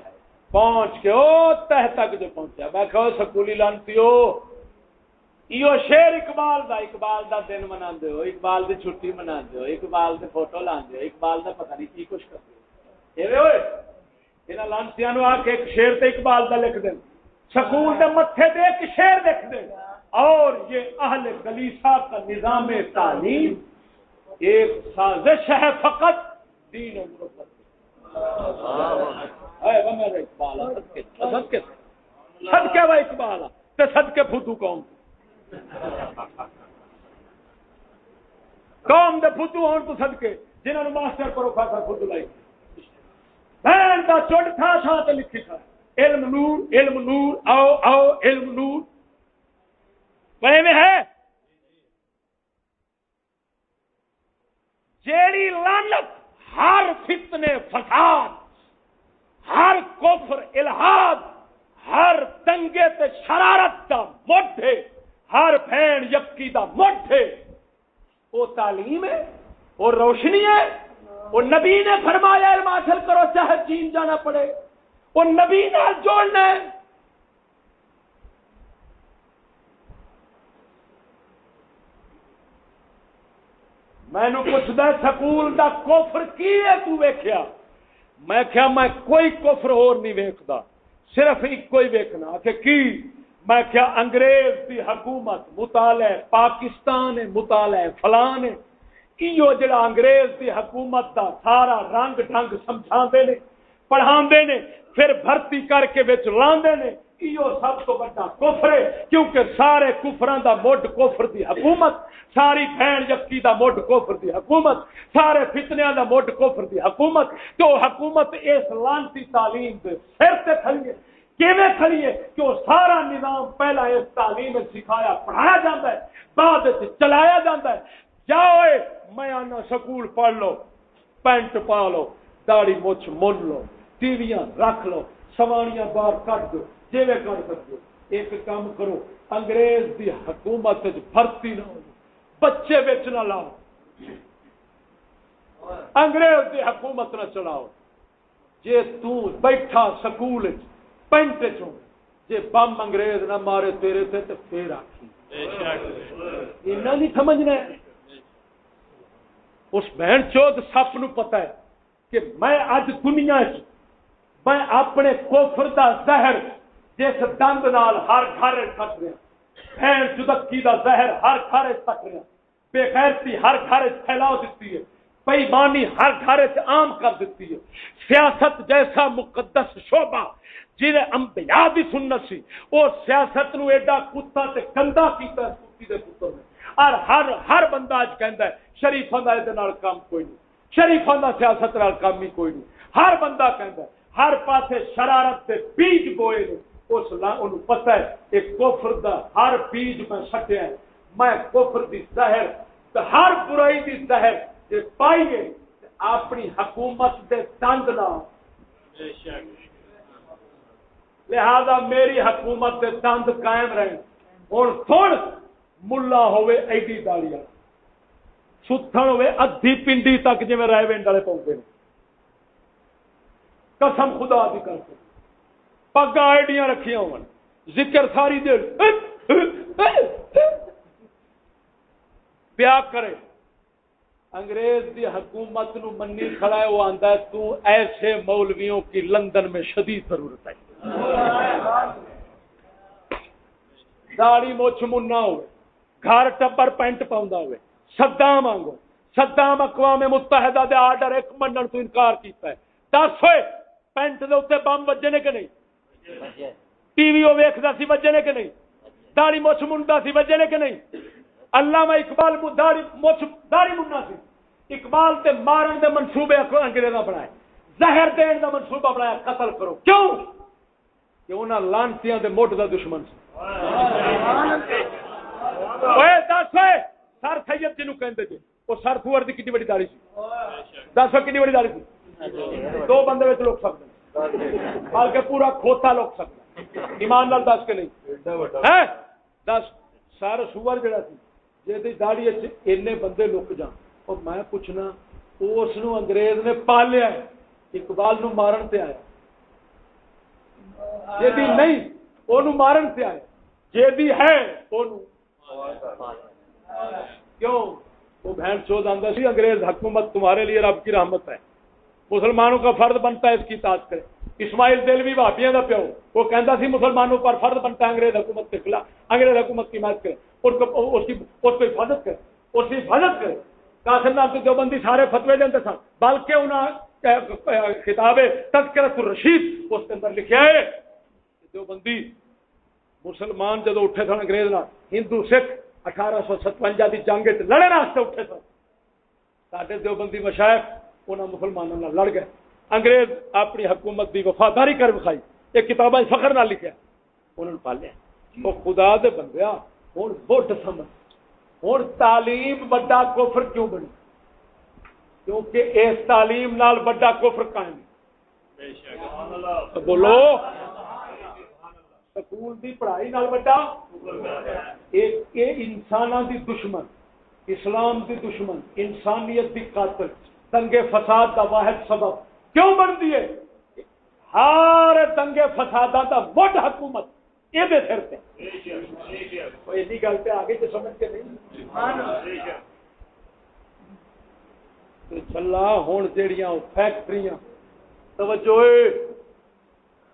پہنچ کے او تہ تک جو پہنچا میں کہو سکولی لانتی ہو ایو شیر اقبال دا اقبال دا دن منا ہو، اقبال دی چھٹی منا ہو، اقبال دے فوٹو لاندے ہو، اقبال دا پتہ نہیں کی کچھ کرتے ایویں ہوئے؟ انہاں لانتیاں نو آ کے ایک شیر تے اقبال دا لکھ دیں سکول دے متھے تے ایک شیر لکھ دیں اور یہ اہل کلیسا کا نظام تعلیم، ایک سازش ہے فقط دین و مربت اے وہ میرا اقبال صدقے صدقے صدقے وہ اقبال تے صدقے پھوٹو قوم قوم دے فدو ہون تو صدقے جنہوں نے ماسٹر کرو خاصا فدو لائی بہن دا چوٹ تھا تھا تے لکھی تھا علم نور علم نور آؤ آؤ علم نور وہی میں ہے جیڑی لانت ہر فتنے فساد ہر کفر الہاد ہر تنگے تے شرارت کا موٹے ہر بھین یقی دا مٹھ ہے وہ روشنی ہے، وہ نبی نے فرمایا، علم حاصل کرو چاہے چین جانا پڑے۔ وہ نبی نے جوڑنا ہے۔ میں پوچھتا سکول دا کوفر کی ہے تو ویکھیا؟ میں کیا میں کوئی کوفر اور نہیں ویکھدا، صرف ایک کوئی ویکھنا۔ کہ کی؟ میں کیا انگریز دی حکومت مطالعہ، پاکستان مطالعہ فلان ہے ایو جڑا انگریز دی حکومت دا سارا رنگ ڈھنگ سمجھا نے پڑھا نے، پھر بھرتی کر کے بچ لاندے نے؟ ایو سب تو بڑا کفر ہے؟ کیونکہ سارے کفران دا مڈ کفر دی حکومت، ساری بہن یکی دا مڈ کفر دی حکومت، سارے فتنیاں دا مڈ کفر دی حکومت، تو حکومت اس لانتی تعلیم دے سر تے کھڑی ہے۔ کیویں کھڑی ہے؟ کہ وہ سارا نظام پہلا اس تعلیم سکھایا، پڑھایا جاتا ہے، بعد چلایا جاتا ہے۔ جاؤ میں آنا سکول پڑھ لو پینٹ پا لو داڑی مچھ من لو ٹیویاں رکھ لو سوانیاں باہر کٹ دو جی کر سکتے ایک کام کرو انگریز دی حکومت بھرتی نہ ہو بچے بچ نہ لاؤ۔ انگریز دی حکومت نہ چلاؤ۔ جے تو بیٹھا سکول پینٹ چو جے بم انگریز نہ مارے تیرے تے تو پھر آخی نہیں سمجھنا اس بہن چوت سپ نو پتا ہے کہ میں اج دنیا میں اپنے کوفر دا زہر جس دند نال ہر گھر تک رہا بہن چدکی دا زہر ہر گھر تک رہا بے غیرتی ہر گھر پھیلاؤ دیتی ہے۔ بےمانی ہر گھر عام کر دیتی ہے۔ سیاست جیسا مقدس شعبہ جنہیں انبیاء دی سنت سی، وہ سیاست نو ایڈا کتا تے گندا کیتا ہے کتی دے پتر نے۔ اور ہر ہر بندہ اج کہندا ہے شریفاں دا دے نال کام کوئی نہیں۔ شریفاں دا سیاست نال کام ہی کوئی نہیں۔ ہر بندہ کہندا ہے، ہر پاسے شرارت تے بیج بوئے نے، اس لا انہوں پتہ ہے، ایک کفر دا ہر بیج میں سٹیا ہے۔ میں کفر دی زہر تے ہر برائی دی زہر جے پائیے اپنی حکومت دے تنگ نہ بے شک لہذا میری حکومت کے دند قائم رہے ہوں تھوڑ ملا ہوئے ایڈی داڑیاں ستھن ہوئے ادھی پنڈی تک جی رائے وینڈ والے پاؤں قسم خدا بھی کرتے پگا ایڈیاں رکھیا ذکر ساری دیر پیا کرے انگریز دی حکومت نو منی کھڑا ہے وہ آندا ہے تو ایسے مولویوں کی لندن میں شدید ضرورت ہے داڑی مچھ منا ہو گھر ٹبر پینٹ پاؤں ہوئے۔ سدا مانگو سدام اقوام متحدہ دے آرڈر ایک منن تو انکار کیتا ہے۔ دس ہوئے، پینٹ دے اتنے بم بجے نے کہ نہیں؟ ٹی وی وہ ویکھدا سی بجے نے کہ نہیں؟ داڑی مچھ منڈا سی بجے نے کہ نہیں؟ علامہ اقبال داڑی مچھ داڑی منڈا سی۔ اقبال تے مارن دے منصوبے انگریزاں بنائے۔ زہر دین دا منصوبہ بنایا قتل کرو۔ کیوں؟ کہ انہاں لانتیاں دے موٹ دا دشمن سی۔ سر سید جنو کہندے جی وہ سر فور دی کتنی بڑی داڑھی سی دس کتنی بڑی داڑھی سی دو بندے وچ لوک سکتے بلکہ پورا کھوتا لوک سکتا ایمان نال دس کے نہیں ہے دس سر سور جڑا سی جی داڑی اینے بندے لک جان اور میں پوچھنا اس انگریز نے پالیا اقبال نو مارن تے آیا جی نہیں وہ مارن سے آئے جی ہے کیوں؟ وہ بہن چود آتا سی، انگریز حکومت تمہارے لیے رب کی رحمت ہے۔ مسلمانوں کا فرد بنتا ہے، اس کی تاج کرے۔ اسماعیل دل بھی بھاپیاں کا پیو، وہ کہتا سی مسلمانوں پر فرد بنتا ہے، انگریز حکومت کے خلاف، انگریز حکومت کی مدد کرے۔ اس کو، اس کی، اس کو حفاظت کرے، اس کی حفاظت کرے۔ قاسم نام کے دیوبندی سارے فتوے دے سن بلکہ انہوں خطاب تذکرت الرشید، اس کے اندر لکھا ہے۔ دیوبندی مسلمان جدو اٹھے سن انگریز ہندو سکھ اٹھارہ سو ستوجا کی جنگ لڑے واسطے اٹھے سن۔ سارے دیوبندی مشائق انہوں مسلمانوں لڑ گئے۔ انگریز اپنی حکومت کی وفاداری کر بکھائی یہ کتابیں فخر نہ لکھا انہوں نے پالیا۔ وہ خدا دے بندیا ہوں بٹ سمجھ۔ ہوں تعلیم بڑا کوفر کیوں بنی؟ کیونکہ اس تعلیم نال بڑا کوفر قائم۔ بولو۔ سکول دی پڑھائی نال بڑا ایک انسان دی دشمن، اسلام دی دشمن، انسانیت دی قاتل، دنگے فساد کا واحد سبب۔ کیوں بن دیے ہر دنگے فساد کا وڈ حکومت یہ دے سر گل پہ آگے تو سمجھ کے نہیں۔ چلا ہوں جہیا فیکٹری توجہ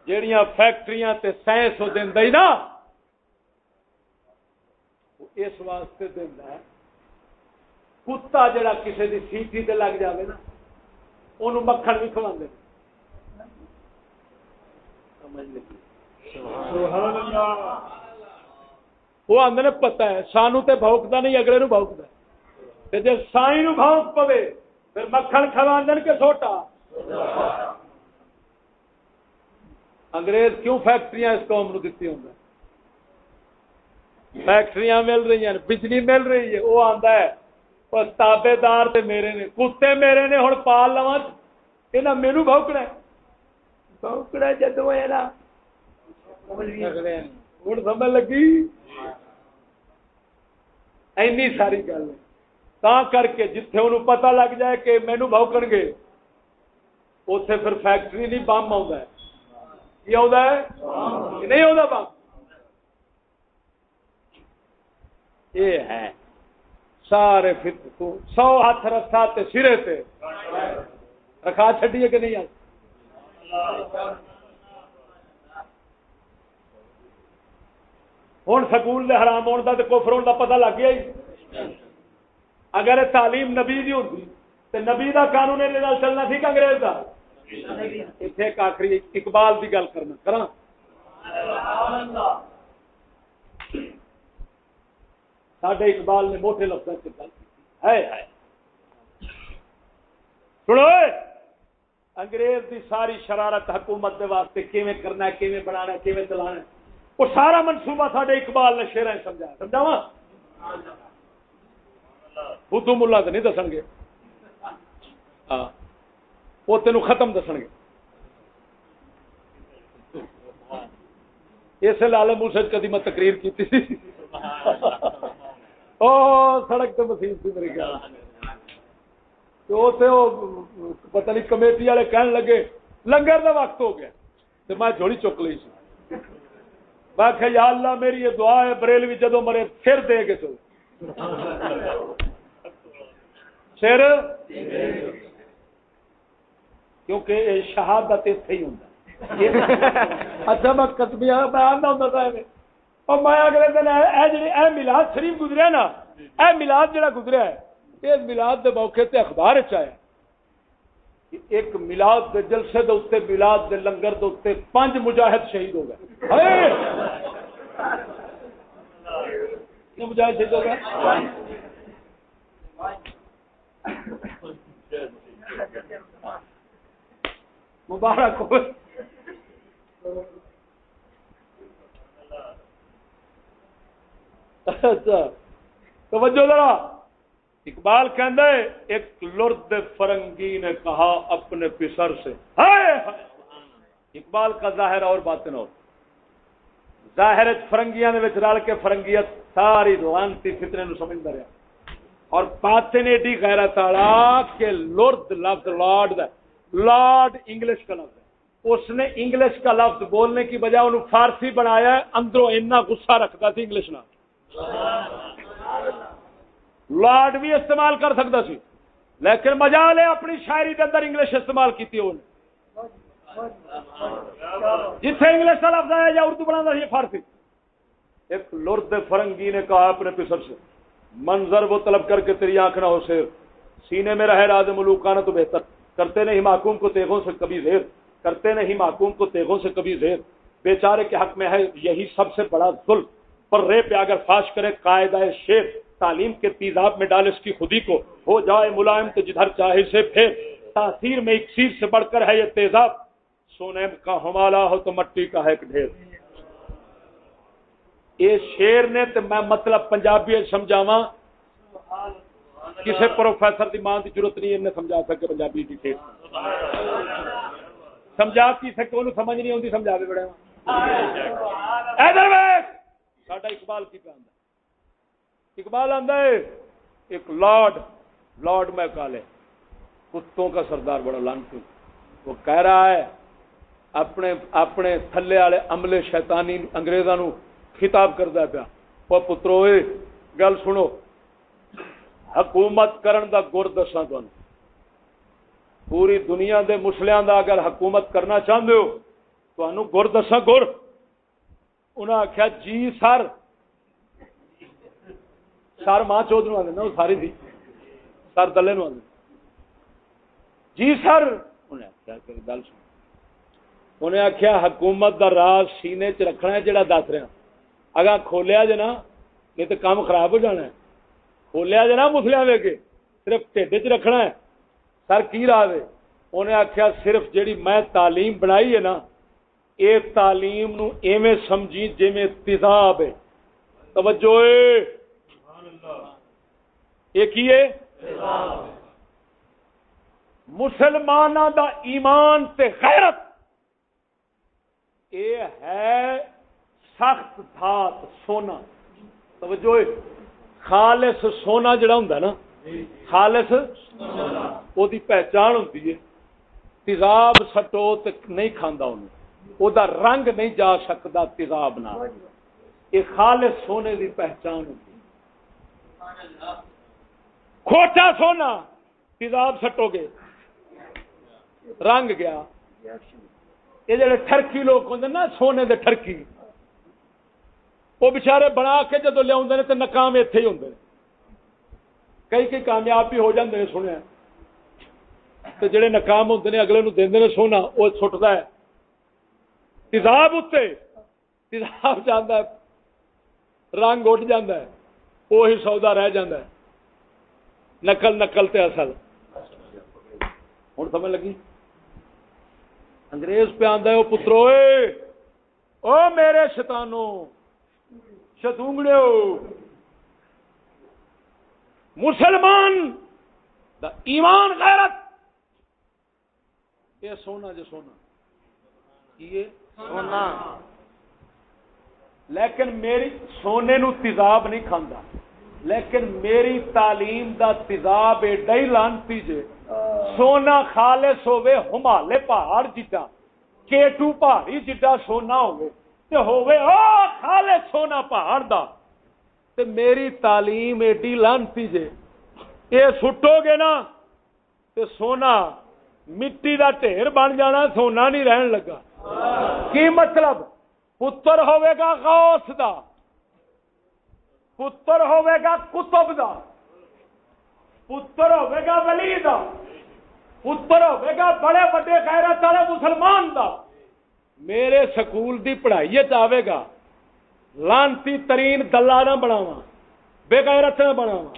جہیا فیکٹری سائنس وہ دے نا اس واسطے دینا کتا جڑا کسی کی سیٹی تے لگ جائے نا وہ مکھن بھی کھوا وہ آدھے پتا ہے سانو تے بوکتا نہیں اگلے نو بوکتا جی سائی نو بوک پوے پھر مکھن کھوا کے سوٹا۔ انگریز کیوں فیکٹری اس قوم نو دیتی ہوں فیکٹری مل رہی ہیں، بجلی مل رہی ہے، وہ آتا ہے۔ تابے دار تے میرے نے، کتے میرے نے ہوں پال لوا یہ میرے بہکنا بہکنا جدو ہے نا ہوں سمجھ لگی؟ اینی ساری گل۔ تا کر کے جتھے انہوں پتہ لگ جائے کہ مینو بہکن گے اتے پھر فیکٹری نہیں بم آ نہیں آ یہ ہے۔ سارے سو ہاتھ رکھا سرے تے۔ رکھا چڈیے کہ نہیں ہوں سکول دے حرام ہونے کا کفر ہونے کا پتا لگ گیا ہی۔ اگر تعلیم نبی دی ہوتی تو نبی دا قانون چلنا سی انگریز کا اتنے آخری اقبال کی گل کرنا، کرا۔ سڈے اقبال نے موٹے لفظ سے گل ہے سنو انگریز دی ساری شرارت حکومت دے واسطے کیویں کرنا ہے، کیویں بنانا ہے، کیویں چلانا ہے؟ وہ سارا منصوبہ سڈے اقبال نے شیرا سمجھا۔ سمجھاوا بدھو ملا تو نہیں دس گے۔ ہاں۔ وہ تین ختم دس گے۔ اس لال موسے جی کدی میں تقریر کی سڑک تو مسیح سی میرے خیال۔ پتہ نہیں کمیٹی والے کہن لگے، لنگر کا وقت ہو گیا۔ تو میں جوڑی چک لی سی۔ میں کہ یا اللہ، میری یہ دعا ہے، بریلوی جدو مرے پھر دے کے چلو۔ سر؟ کیونکہ شہادت اتنے ہی ہوں اچھا میں کتبیا میں آنا ہوں اور میں اگلے دن اے ملاد شریف گزریا نا اے ملاد جڑا گزریا ہے یہ ملاد دے موقع تے اخبار چیا ایک ملاد دے جلسے دے اتنے ملاد دے لنگر دے اتنے پانچ مجاہد شہید ہو گئے۔ مجاہد شہید ہو گئے؟ مبارک ہو۔ اچھا توجہ ذرا۔ اقبال کہندا ہے ایک لرد فرنگی نے کہا اپنے پسر سے اقبال کا ظاہر اور باطن اور۔ ظاہر فرنگیاں نے وچ رل کے فرنگیت ساری لانتی فتنے نو سمجھدا رہا اور باطن ایڈی غیرت والا کہ لرد لفظ لارڈ دا لارڈ انگلش کا لفظ ہے۔ اس نے انگلش کا لفظ بولنے کی بجائے انہوں فارسی بنایا ہے، اندروں اتنا غصہ رکھتا تھی انگلش نہ۔ لارڈ بھی استعمال کر سکتا سی، لیکن مزہ لے اپنی شاعری کے اندر انگلش استعمال کی جتھے انگلش کا لفظ آیا یا اردو بنا سی فارسی۔ ایک لرد فرنگی نے کہا اپنے پسر سے، منظر وہ طلب کر کے تیری آنکھ نہ ہو سیر، سینے میں رہے راز ملوکانہ تو بہتر۔ کرتے نہیں محکوم کو تیغوں سے کبھی زیر، کرتے نہیں محکوم کو تیغوں سے کبھی زیر۔ بیچارے کے حق میں ہے یہی سب سے بڑا ظلم۔ پر رے پہ اگر فاش کرے قاعدہ شیر، تعلیم کے تیزاب میں ڈال اس کی خودی کو۔ ہو جائے ملائم تو جدھر چاہے سے پھر تاثیر میں ایک چیز سے بڑھ کر ہے یہ تیزاب۔ سونے کا ہمالا ہو تو مٹی کا ہے ایک ڈھیر۔ یہ شیر نے تو میں مطلب پنجابی سمجھاوا کسی پروفیسر کی ماں کی ضرورت نہیں، انہیں سمجھا سکے پنجابی کی شیر سمجھا کی سکے، انہوں سمجھ نہیں آتی، سمجھا بھی بڑے ساڈا اقبال کی پہ اقبال آدھا ہے، ایک لارڈ لارڈ میں کالے کتوں کا سردار بڑا لانتی وہ کہہ رہا ہے، اپنے اپنے تھلے والے عملے شیطانی انگریزوں نو خطاب کرتا پیا۔ وہ پترو گل سنو۔ حکومت کرن دا گر دسا تمہیں پوری دنیا دے مسلیاں دا اگر حکومت کرنا چاہتے ہو تو گر دسا گر۔ انہیں آخیا جی سر۔ سر ماں چودھ نو آدھے ساری تھی۔ سر دلے نو آدھے جی سر۔ انہیں آخیا گل سن۔ انہیں آخیا حکومت دا راز سینے چ رکھنا ہے جڑا دس رہا ہاں۔ اگر کھولیا جنا نہیں تو کام خراب ہو جانا ہے۔ کھولیا جنا مسلیا وے کے صرف ٹھڈے چ رکھنا ہے سر کی راہ ہے انہیں آخیا صرف جیڑی میں تعلیم بنائی ہے نا یہ تعلیم نو ایویں سمجھی جی میں تیزاب ہے توجہ یہ کی ہے مسلمان دا ایمان تے غیرت اے ہے سخت دھات سونا توجہ خالص سونا جڑا ہوں نا خالص وہ پہچان ہوتی ہے۔ تیزاب سٹو تو نہیں کھانا انہوں دا رنگ نہیں جا سکتا تیزاب نہ یہ خالص سونے دی پہچان ہوتی کھوٹا سونا تیزاب سٹو گے۔ رنگ گیا۔ یہ جڑے ٹرکی لوگ ہوں نا سونے دے ٹرکی وہ بچارے بنا کے جدو لیا تو ناکام اتے ہی ہوں کئی کئی کامیاب بھی ہو جاتے ہیں سنیا۔ تو جڑے ناکام ہوتے ہیں اگلے نو دے سونا، وہ سٹتا ہے۔ تیزاب اتنے تیزاب جانا ہے۔ رنگ اٹھ جانا ہے۔ وہی سودا رہ جانا ہے۔ نقل نقل تے اصل۔ ہوں سمجھ لگی؟ انگریز پہ آدھا وہ پترو او میرے شتانو شتونگڑے مسلمان دا ایمان غیرت۔ یہ سونا جو سونا۔ یہ سونا۔ لیکن میری سونے نو تیزاب نہیں کھانا لیکن میری تعلیم دا تیزاب ایڈا ہی لانتی جے۔ سونا خالص ہوے ہمالے پہاڑ جڈا۔ کیٹو پہاڑی جڈا سونا ہوے تے او خالص سونا پہاڑ دا تے میری تعلیم ایڈی لانتی جے۔ اے سٹو گے نا تے سونا مٹی دا ڈھیر بن جانا، سونا نہیں رہن لگا۔ کی مطلب؟ پتر ہوے گا غوث دا۔ پتر ہوے گا کتب دا۔ پتر ہوے گا ولی دا۔ پتر ہوے گا بڑے بڑے غیرت والے مسلمان دا۔ میرے سکول دی پڑھائی آئے گا۔ لانتی ترین دلہ نہ بناوا بےغیرت نہ بناوا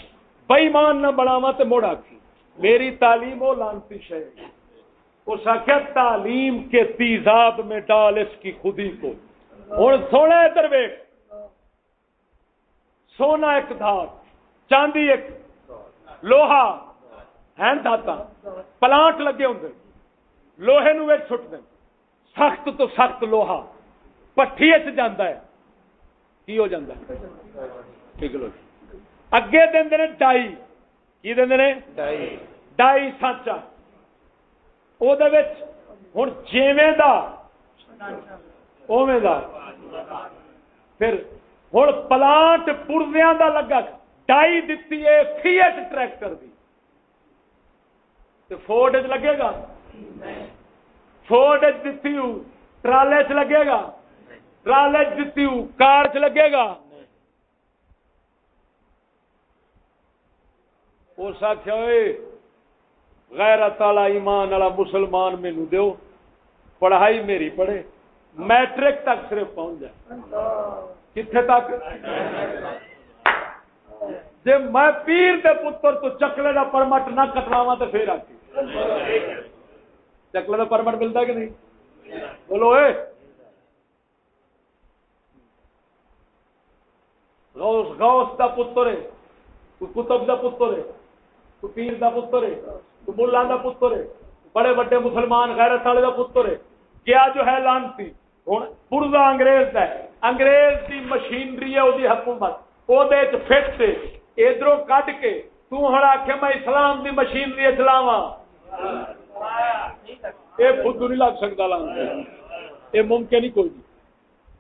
بےمان نہ بناوا تو مڑ آخی میری تعلیم وہ لانتی شہر اس آخیا تعلیم کے تیزاب میں ڈال اس کی خودی کو۔ ہوں سونا ادھر ویک سونا ایک دھات چاندی ایک۔ لوہا ہے داتا پلانٹ لگے ہوں لوہے نو چھٹ دیں سخت تو سخت لوہا پٹھی جانا ہے۔ کی ہو جاتا ہے؟ ٹھیک لو اگے دیں ڈائی۔ کی دیں ڈائی۔ سانچا۔ وہ ہوں جیویں دا اوے دا۔ پھر ہوں پلانٹ پورزیا دا لگا۔ ڈائی دتی ہے فیٹ ٹریکٹر دی۔ فورڈ لگے گا؟ فورڈ دتی ٹرالے چ لگے گا ٹرالے دتی کار چ لگے گا اس آخیا غیرت والا ایمان والا مسلمان مینو دیو پڑھائی میری پڑھے میٹرک تک صرف پہنچ جائے کتنے تک جی میں پیر دے پتر تو چکلے دا پرمٹ نہ کٹواوا تو پھر آ چکلے دا پرمٹ ملتا کہ نہیں؟ بولو اے۔ غوث غوث دا پتر ہے کتب دا پتر ہے پیر دا پتر ہے تو ملا دا پتر ہے بڑے بڑے مسلمان غیرت والے دا پتر ہے کیا جو ہے لانتی؟ ہوں پورزا انگریز ہے۔ انگریز دی مشینری ہے وہ حکومت۔ وہ فٹ ادھر کٹ کے توں ہڑا کہ میں اسلام دی مشینری چلاوا یہ خود نہیں لگ سکتا لانتی یہ ممکن ہی کوئی نہیں۔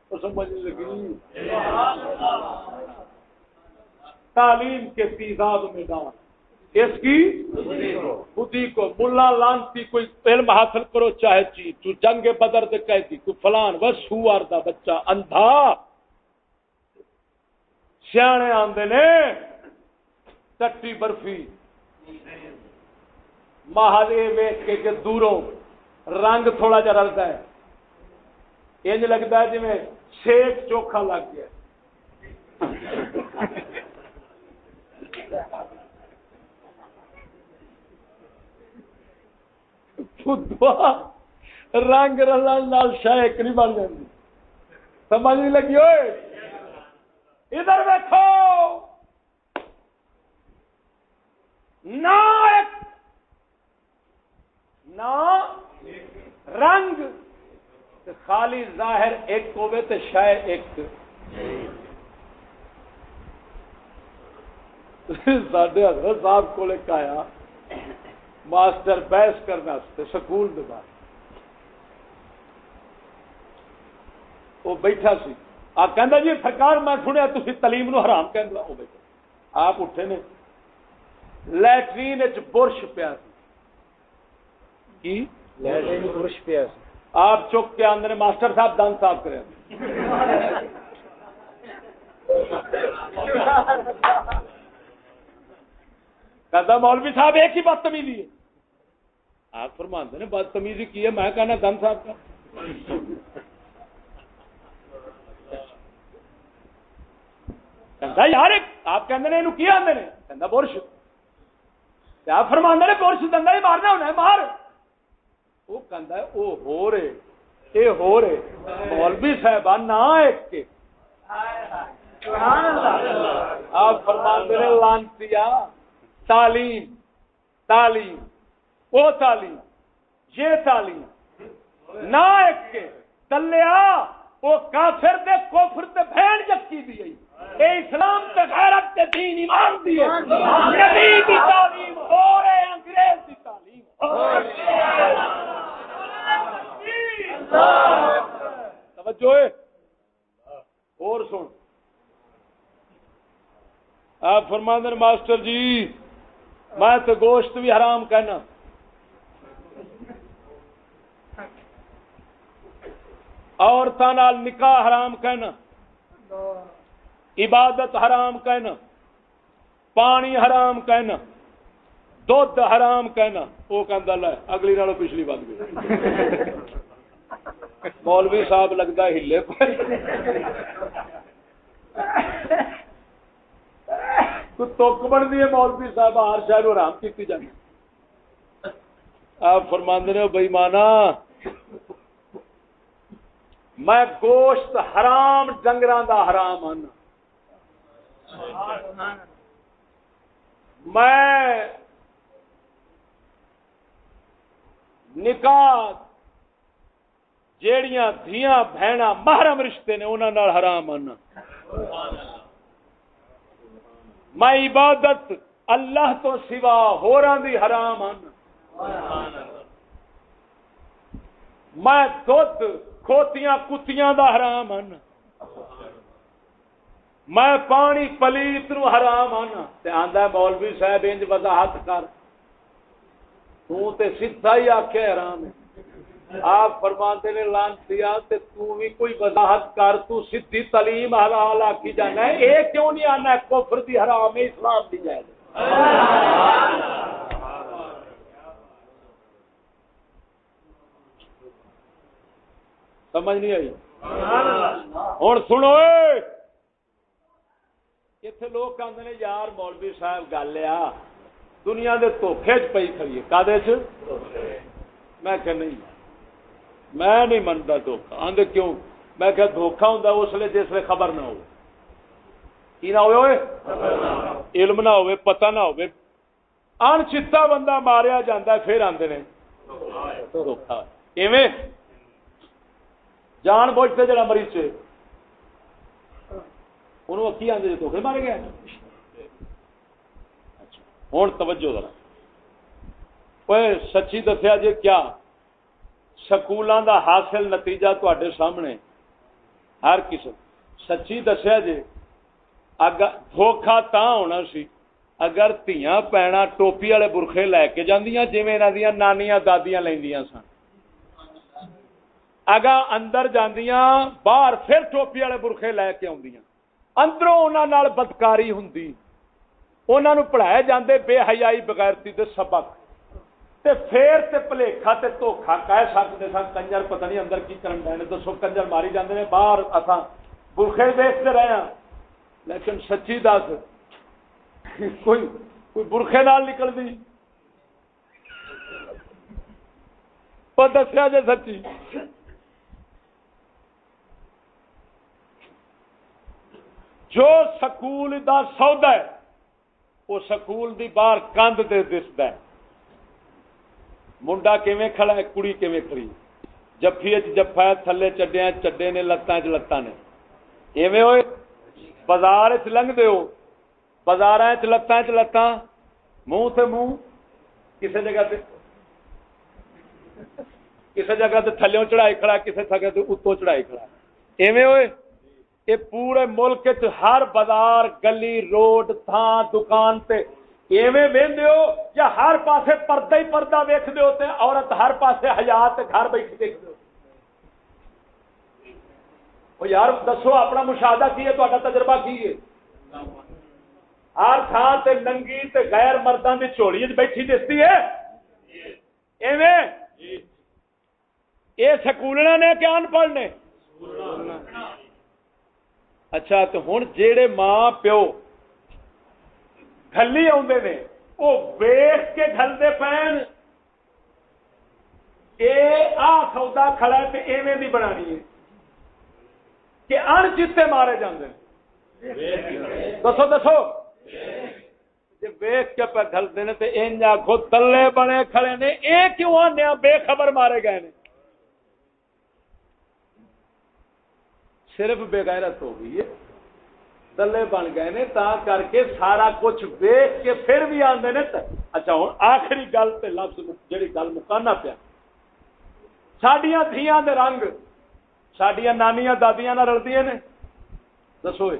تو سمجھ لگی۔ تعلیم کے تیزاب میں دان اس کی خودی کو ملا لانتی کوئی علم حاصل کرو چاہے چیز تو جنگ بدر دے کہتی کوئی فلان بس سوار دا بچہ اندھا۔ سیانے آندے نے۔ چٹی برفی۔ محل یہ ویچ کے کہ دوروں رنگ تھوڑا جا رلتا ہے۔ انج لگتا ہے جی شیک چوکھا لگ گیا۔ رنگ رلن شیک نہیں بن جاتی سمجھ نہیں لگی ہوئے ادھر دیکھو نہ رنگ خالی ظاہر ایک ہوئے تو شاید ایک۔ سڈے حضرت صاحب کو آیا، ماسٹر بحث کرنا سکول دے بعد وہ بیٹھا سی۔ آپ کہ جی سرکار، میں سنیا تھی تلیم نو حرام کہ آپ اٹھے نے۔ لٹرین برش پیا۔ کی؟ آپ چک کے آدھے ماسٹر صاحب دن صاف کرے کہتا مولوی صاحب ایک ہی بدتمیزی ہے۔ آپ فرماتے نے بدتمیزی کی ہے میں کہنا دن صاحب کا برش آپ فرما نے برش دندا ہی مارنا ہونا ہے؟ مار۔ وہ کہ ہو رہے یہ ہو رہے مولوی صاحب نہ ایک کے آپ تعلیم تعلیم وہ تعلیم یہ تعلیم نہ ایک کے تلیا وہ کافر دے کوفر دے بھین جکی دی گئی اے اسلام تے غیرت تے دین ایمان دی ہے نبی دی تعلیم ہو رہے انگریز دی تعلیم توجہ اور سن۔ آپ فرما ماسٹر جی میں تو گوشت بھی حرام کہنا۔ عورتوں نکاح حرام کہنا۔ عبادت حرام کہنا۔ پانی حرام کہنا۔ دھد حرام کہنا، وہ کہ اگلی نالوں پچھلی بات گئی مولوی صاحب لگتا ہلے۔ تک بنتی ہے مولوی صاحب، ہر شہر آرام کی جانی آپ فرماند نے بئی مانا، میں گوشت حرام ڈنگر دا حرام آنا۔ میں نکاح جیڑیاں دیا بہن محرم رشتے نے انہوں حرام آنا میں عبادت اللہ تو سوا ہو دی حرام آنا میں دھد کھوتیاں کتیاں دا حرام آنا میں پانی پلیت نو حرام آنا تے آندا مولوی صاحب، انج وضاحت کر۔ تو تے سیدھا ہی آکھے حرام ہے۔ آپ فرماتے نے لانتیا تے تو بھی کوئی وضاحت کر، تو سیدھی تعلیم حلال آکی جانا ہے۔ اے کیوں نہیں آنا؟ ہے کفر دی حرام ہے، اسلام دی جائے سمجھ نہیں آئی؟ ہوں سنو اتنے لوگ آتے ہیں یار مولوی صاحب گل آ۔ دنیا کے دھوکھے چ پی کھڑی کدے چ؟ میں کہ نہیں۔ میں نہیں منتا دھوکھا آدھے کیوں؟ میں کہ دھوکھا ہوں اس لیے جس لیے خبر نہ ہو کی نہ ہوئے علم نہ ہوئے، پتہ نہ ہوئے۔ ان چتا بندہ ماریا جا پھر آتے ہیں دھوکھا ایویں؟ جان بوجھتے جڑا مریض سے انہوں کی آدھے دھوکھے مارے گئے؟ ہوں توجہ ذرا۔ سچی دسیا جی کیا سکولوں دا حاصل نتیجہ تے سامنے ہر قسم سچی دسیا جی اگر دھوکھا تا ہونا سی، اگر تیاں پینا ٹوپی والے برخے لے کے جاندیاں، جویں انہاں دیاں نانیاں دادیاں لیندیاں سن۔ اگا اندر جاندیاں، باہر پھر ٹوپی والے برخے لے کے آندیاں اندروں انہاں نال بدکاری ہوندی۔ انہاں نو پڑھائے جاندے بے حیائی بغیرتی دے سبق۔ تے پھر تے پلیکھا تے دھوکھا کہہ سکدے سن، کنجر پتہ نہیں اندر کی کرن دے دسو کنجر ماری جاندے نے، باہر اساں برخے دیکھتے رہے ہیں لیکن سچی دس، کوئی کوئی برخے نال نکل دی؟ پر دسیا جی سچی۔ جو سکول دا سودا ہے وہ سکول دی باہر کندھ تے دستا ہے۔ منڈا کیویں کھڑا ہے، کڑی کیویں کھڑی جفی جفا تھلے چڈیا چڈے نے، لتاں چ لتاں نے۔ ایویں ہوئے؟ بازار چ لنگ دیو بازار چ لتاں منہ سے منہ۔ کسی جگہ تے کسی جگہ تے تھلوں چڑھائی کھڑا کسی جگہ تے اتوں چڑھائی کھڑا ایویں ہوئے؟ یہ پورے ملک چ ہر بازار گلی روڈ تھان دکان تے ایویں وہد یا ہر پاسے پردہ ہی پردہ ویک دیو تے عورت ہر پاسے حیات گھر بیٹھ دیکھ دیو یار دسو اپنا مشاہدہ کی ہے تا تجربہ کی ہے؟ ہر تھان تے ننگی تے غیر مردوں کی چوڑی بیٹھی دستی ہے؟ ایویں؟ یہ سکولنا نے کیا ان پڑھ نے۔ اچھا تو ہوں جیڑے ماں پیو گلی آدھے نے وہ ویخ کے گلتے پین یہ آ سودا کھڑا ہے ایویں دی بنانی ہے کہ ان جیتے مارے جاندے دسو دسو جی ویخ کے پہ گلتے ہیں تو ان آخو تلے بنے کھڑے نے یہ کیوں آنے بے خبر مارے گئے نے صرف بےغیرت ہو گئی ہے۔ دلے بن گئے نے تا کر کے سارا کچھ ویک کے پھر بھی آتے نے اچھا ہوں آخری گل تے لفظ جہی گل مکانا پیا۔ سڈیا دیا دے رنگ سڈیا نانیاں دادیاں رلدی نے۔ دسو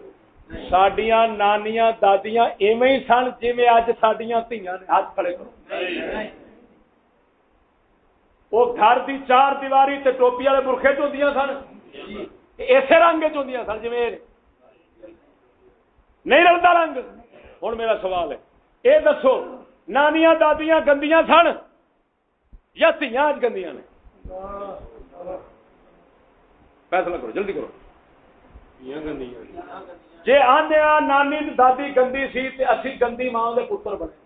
سڈیا نانیاں دادیاں ایویں ہی سن جی اج سڈیا دیا نے۔ ہاتھ کھڑے کرو۔ وہ گھر دی چار دیواری تے ٹوپی والے برخے چ سن؟ اسی رنگ چ سن جی نہیں رلتا رنگ۔ ہوں میرا سوال ہے یہ دسو نانیاں دادیاں گندیاں سن یا تیاں گندیاں نے؟ فیصلہ کرو جلدی کرو۔ جی آنے نانی دادی گندی سی تے اسی گندی ماں دے پتر بنے۔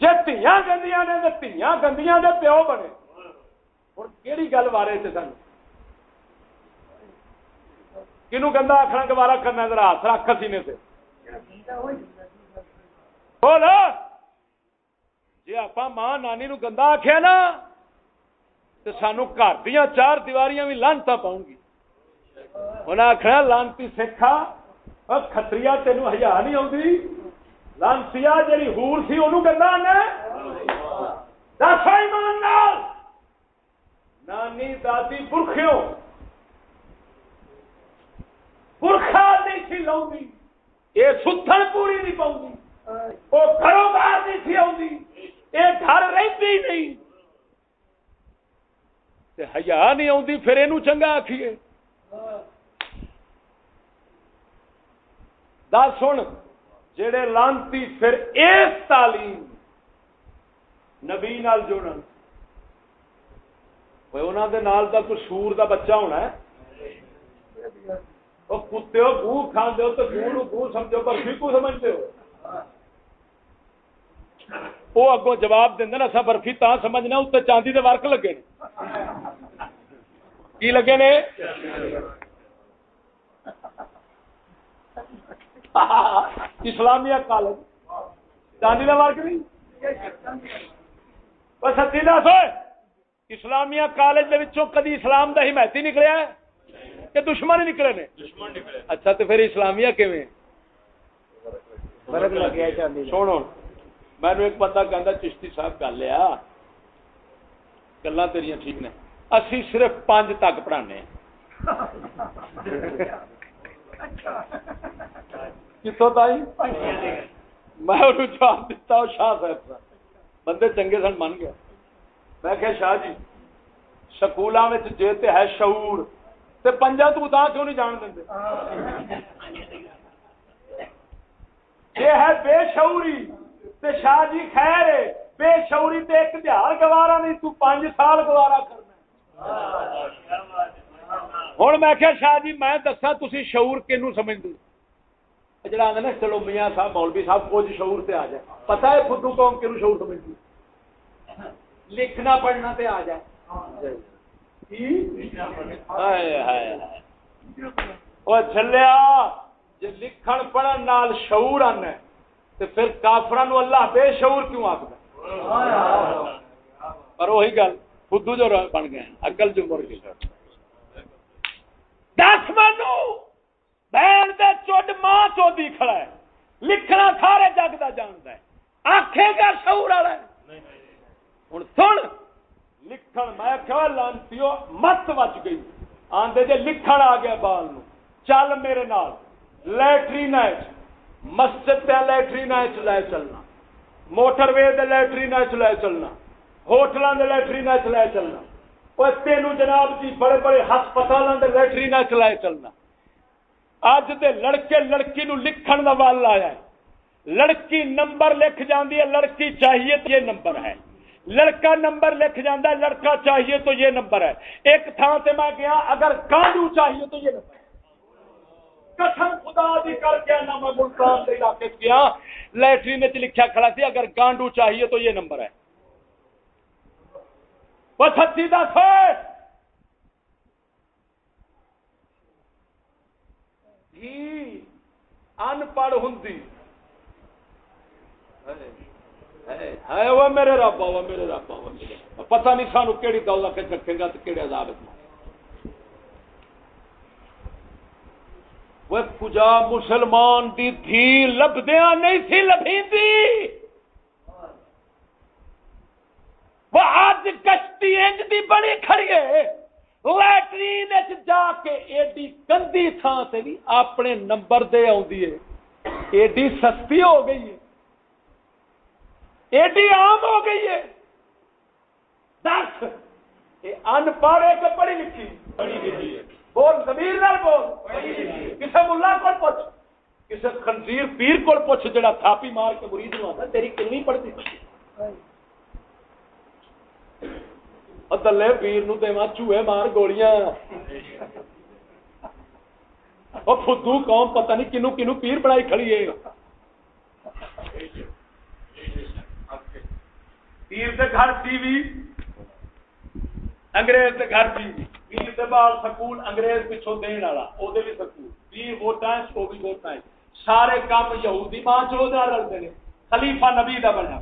جی تیاں گندیاں نے تیاں گندیاں دے پیو بنے۔ ہوں کہڑی گل بارے سن؟ کنو گندا آخنا گوارا کرنا ذرا ہاتھ رکھ سینے سے۔ بول۔ جی آپ ماں نانی نو گندا آخیا نا تو سانو گھر دیا چار دیواریاں بھی لانتا پاؤں گی۔ انہیں آخنا لانتی سکھا کتری تین ہزار نہیں آتی لانسی جی ہور سی انہوں گندا آنا دس نانی دادی برخیوں برخا نہیں سی لاؤں یہ ستھن پوری نہیں پاؤں وہ گھروں باہر نہیں سی آؤں یہ گھر رہتی نہیں۔ ہیا نہیں آتی پھر یہ چنگا آخیے دس سن جڑے لانتی پھر اس تعلیم نبی نال جڑن انہوں دے نال دا کوئی سور دا بچہ ہونا ہے۔ کتے ہو گو کھانے ہو تو گو نو گو سمجھو برفی کو سمجھتے ہو وہ اگوں جواب دیں اصا برفی تا سمجھنا اتنے چاندی دے ورک لگے کی لگے نے اسلامیہ کالج چاندی کا ورک نہیں سچی دس اسلامیہ کالج کدی اسلام کا حمایتی نکلیا ہے کہ دشمن ہی نکلے نے۔ اچھا تو پھر اسلامیہ کیویں؟ سنو مینو ایک بندہ کہہ چشتی صاحب گل آ گلا تیریا ٹھیک نے۔ اسی صرف پانچ تک پڑھانے کتوں تھی میں جواب دیتا شاہ صاحب بندے چنگے سن من گیا۔ میں کہ شاہ جی سکولوں میں جی تے ہے شعور۔ تے پنجا تو تا کیوں نہیں جان دیں یہ ہے بے شعوری، تے شاہ جی خیر ہے، بے شعوری تے ایک دہار گوارا نہیں، تو پانچ سال گوارا کرنا ہوں میں کیا شاہ جی میں دسا تھی شعور کنو سمجھ دوں جڑا آدھا نا، چلو میاں صاحب، مولوی صاحب کچھ جی شعور سے آ جائے۔ پتا ہے خود قوم کنو شعور سمجھ دوں لکھنا، پڑھنا تے آ جائے۔ وہ چلیا جی لکھن پڑھن نال شعور آنا تو پھر کافران اللہ بے شعور کیوں آخر پر وہی گل خدو جو بن گئے اکل جو مر گئی دس منو بہن دے چوٹ ماں چودی کھڑا ہے لکھنا سارے جگ کا جانتا ہے آخے گا شعور والا ہوں سن لکھن میں کیا لانتی مت بچ گئی آدھے جی لکھن آ گیا بال نو چل میرے نال لٹرین مسجد پہ لٹرین لے چلنا موٹر وے لٹرین لے چلنا ہوٹلوں کے لٹرین لے چلنا وہ تینوں جناب جی بڑے بڑے ہسپتالوں کے لٹرین لے چلنا اج دے لڑکے لڑکی نو لکھن کا ول آیا ہے لڑکی نمبر لکھ جاندی ہے لڑکی چاہیے یہ نمبر ہے لڑکا نمبر لکھ جانا لڑکا چاہیے تو یہ نمبر ہے۔ ایک تھان سے میں گیا، اگر گانڈو چاہیے تو یہ نمبر ہے۔ قسم خدا دی کر کے نہ میں ملتان کے علاقے گیا۔ لیٹرین میں لکھا کھڑا سی، اگر گانڈو چاہیے تو یہ نمبر ہے۔ وہ سچی دس۔ جی ان پڑھ ہوں ہے وہ میرے رب وہ میرے رب پتہ نہیں سانو کہڑی دولت رکھے گا تو کہڑے عذاب وہ کجا مسلمان دی تھی لبدیا نہیں تھی لبھی تھی وہ آج کشتی انج دی بڑی کھڑی ہے۔ لیٹرین جا کے ایڈی گندی تھان سے بھی اپنے نمبر دے آئی ہے۔ ایڈی سستی ہو گئی ہے۔ ایڈی عام ہو گئی ہے۔ دس ان پڑھ ایک پڑھی لکھی۔ بول زمیر نال بول۔ کسی ملا کو پوچھ۔ کسی خنزیر پیر کو پوچھ جڑا تھاپی مار کے مرید نو آتا تیری کنی پڑھتی دلے پیر نو دیوا چوہے مار گولیاں۔ وہ فدو قوم پتہ نہیں کنو کنو پیر بنائی کھڑی ہے۔ پیر دے گھر ٹی وی انگریز دے گھر ٹی وی پیر دے بال سکول انگریز پچھو دین والا او دے بھی سکول پیر ووٹاں او بھی ووٹاں سارے کام یہودی ماں چو دے رلدے نے خلیفہ نبی دا بننا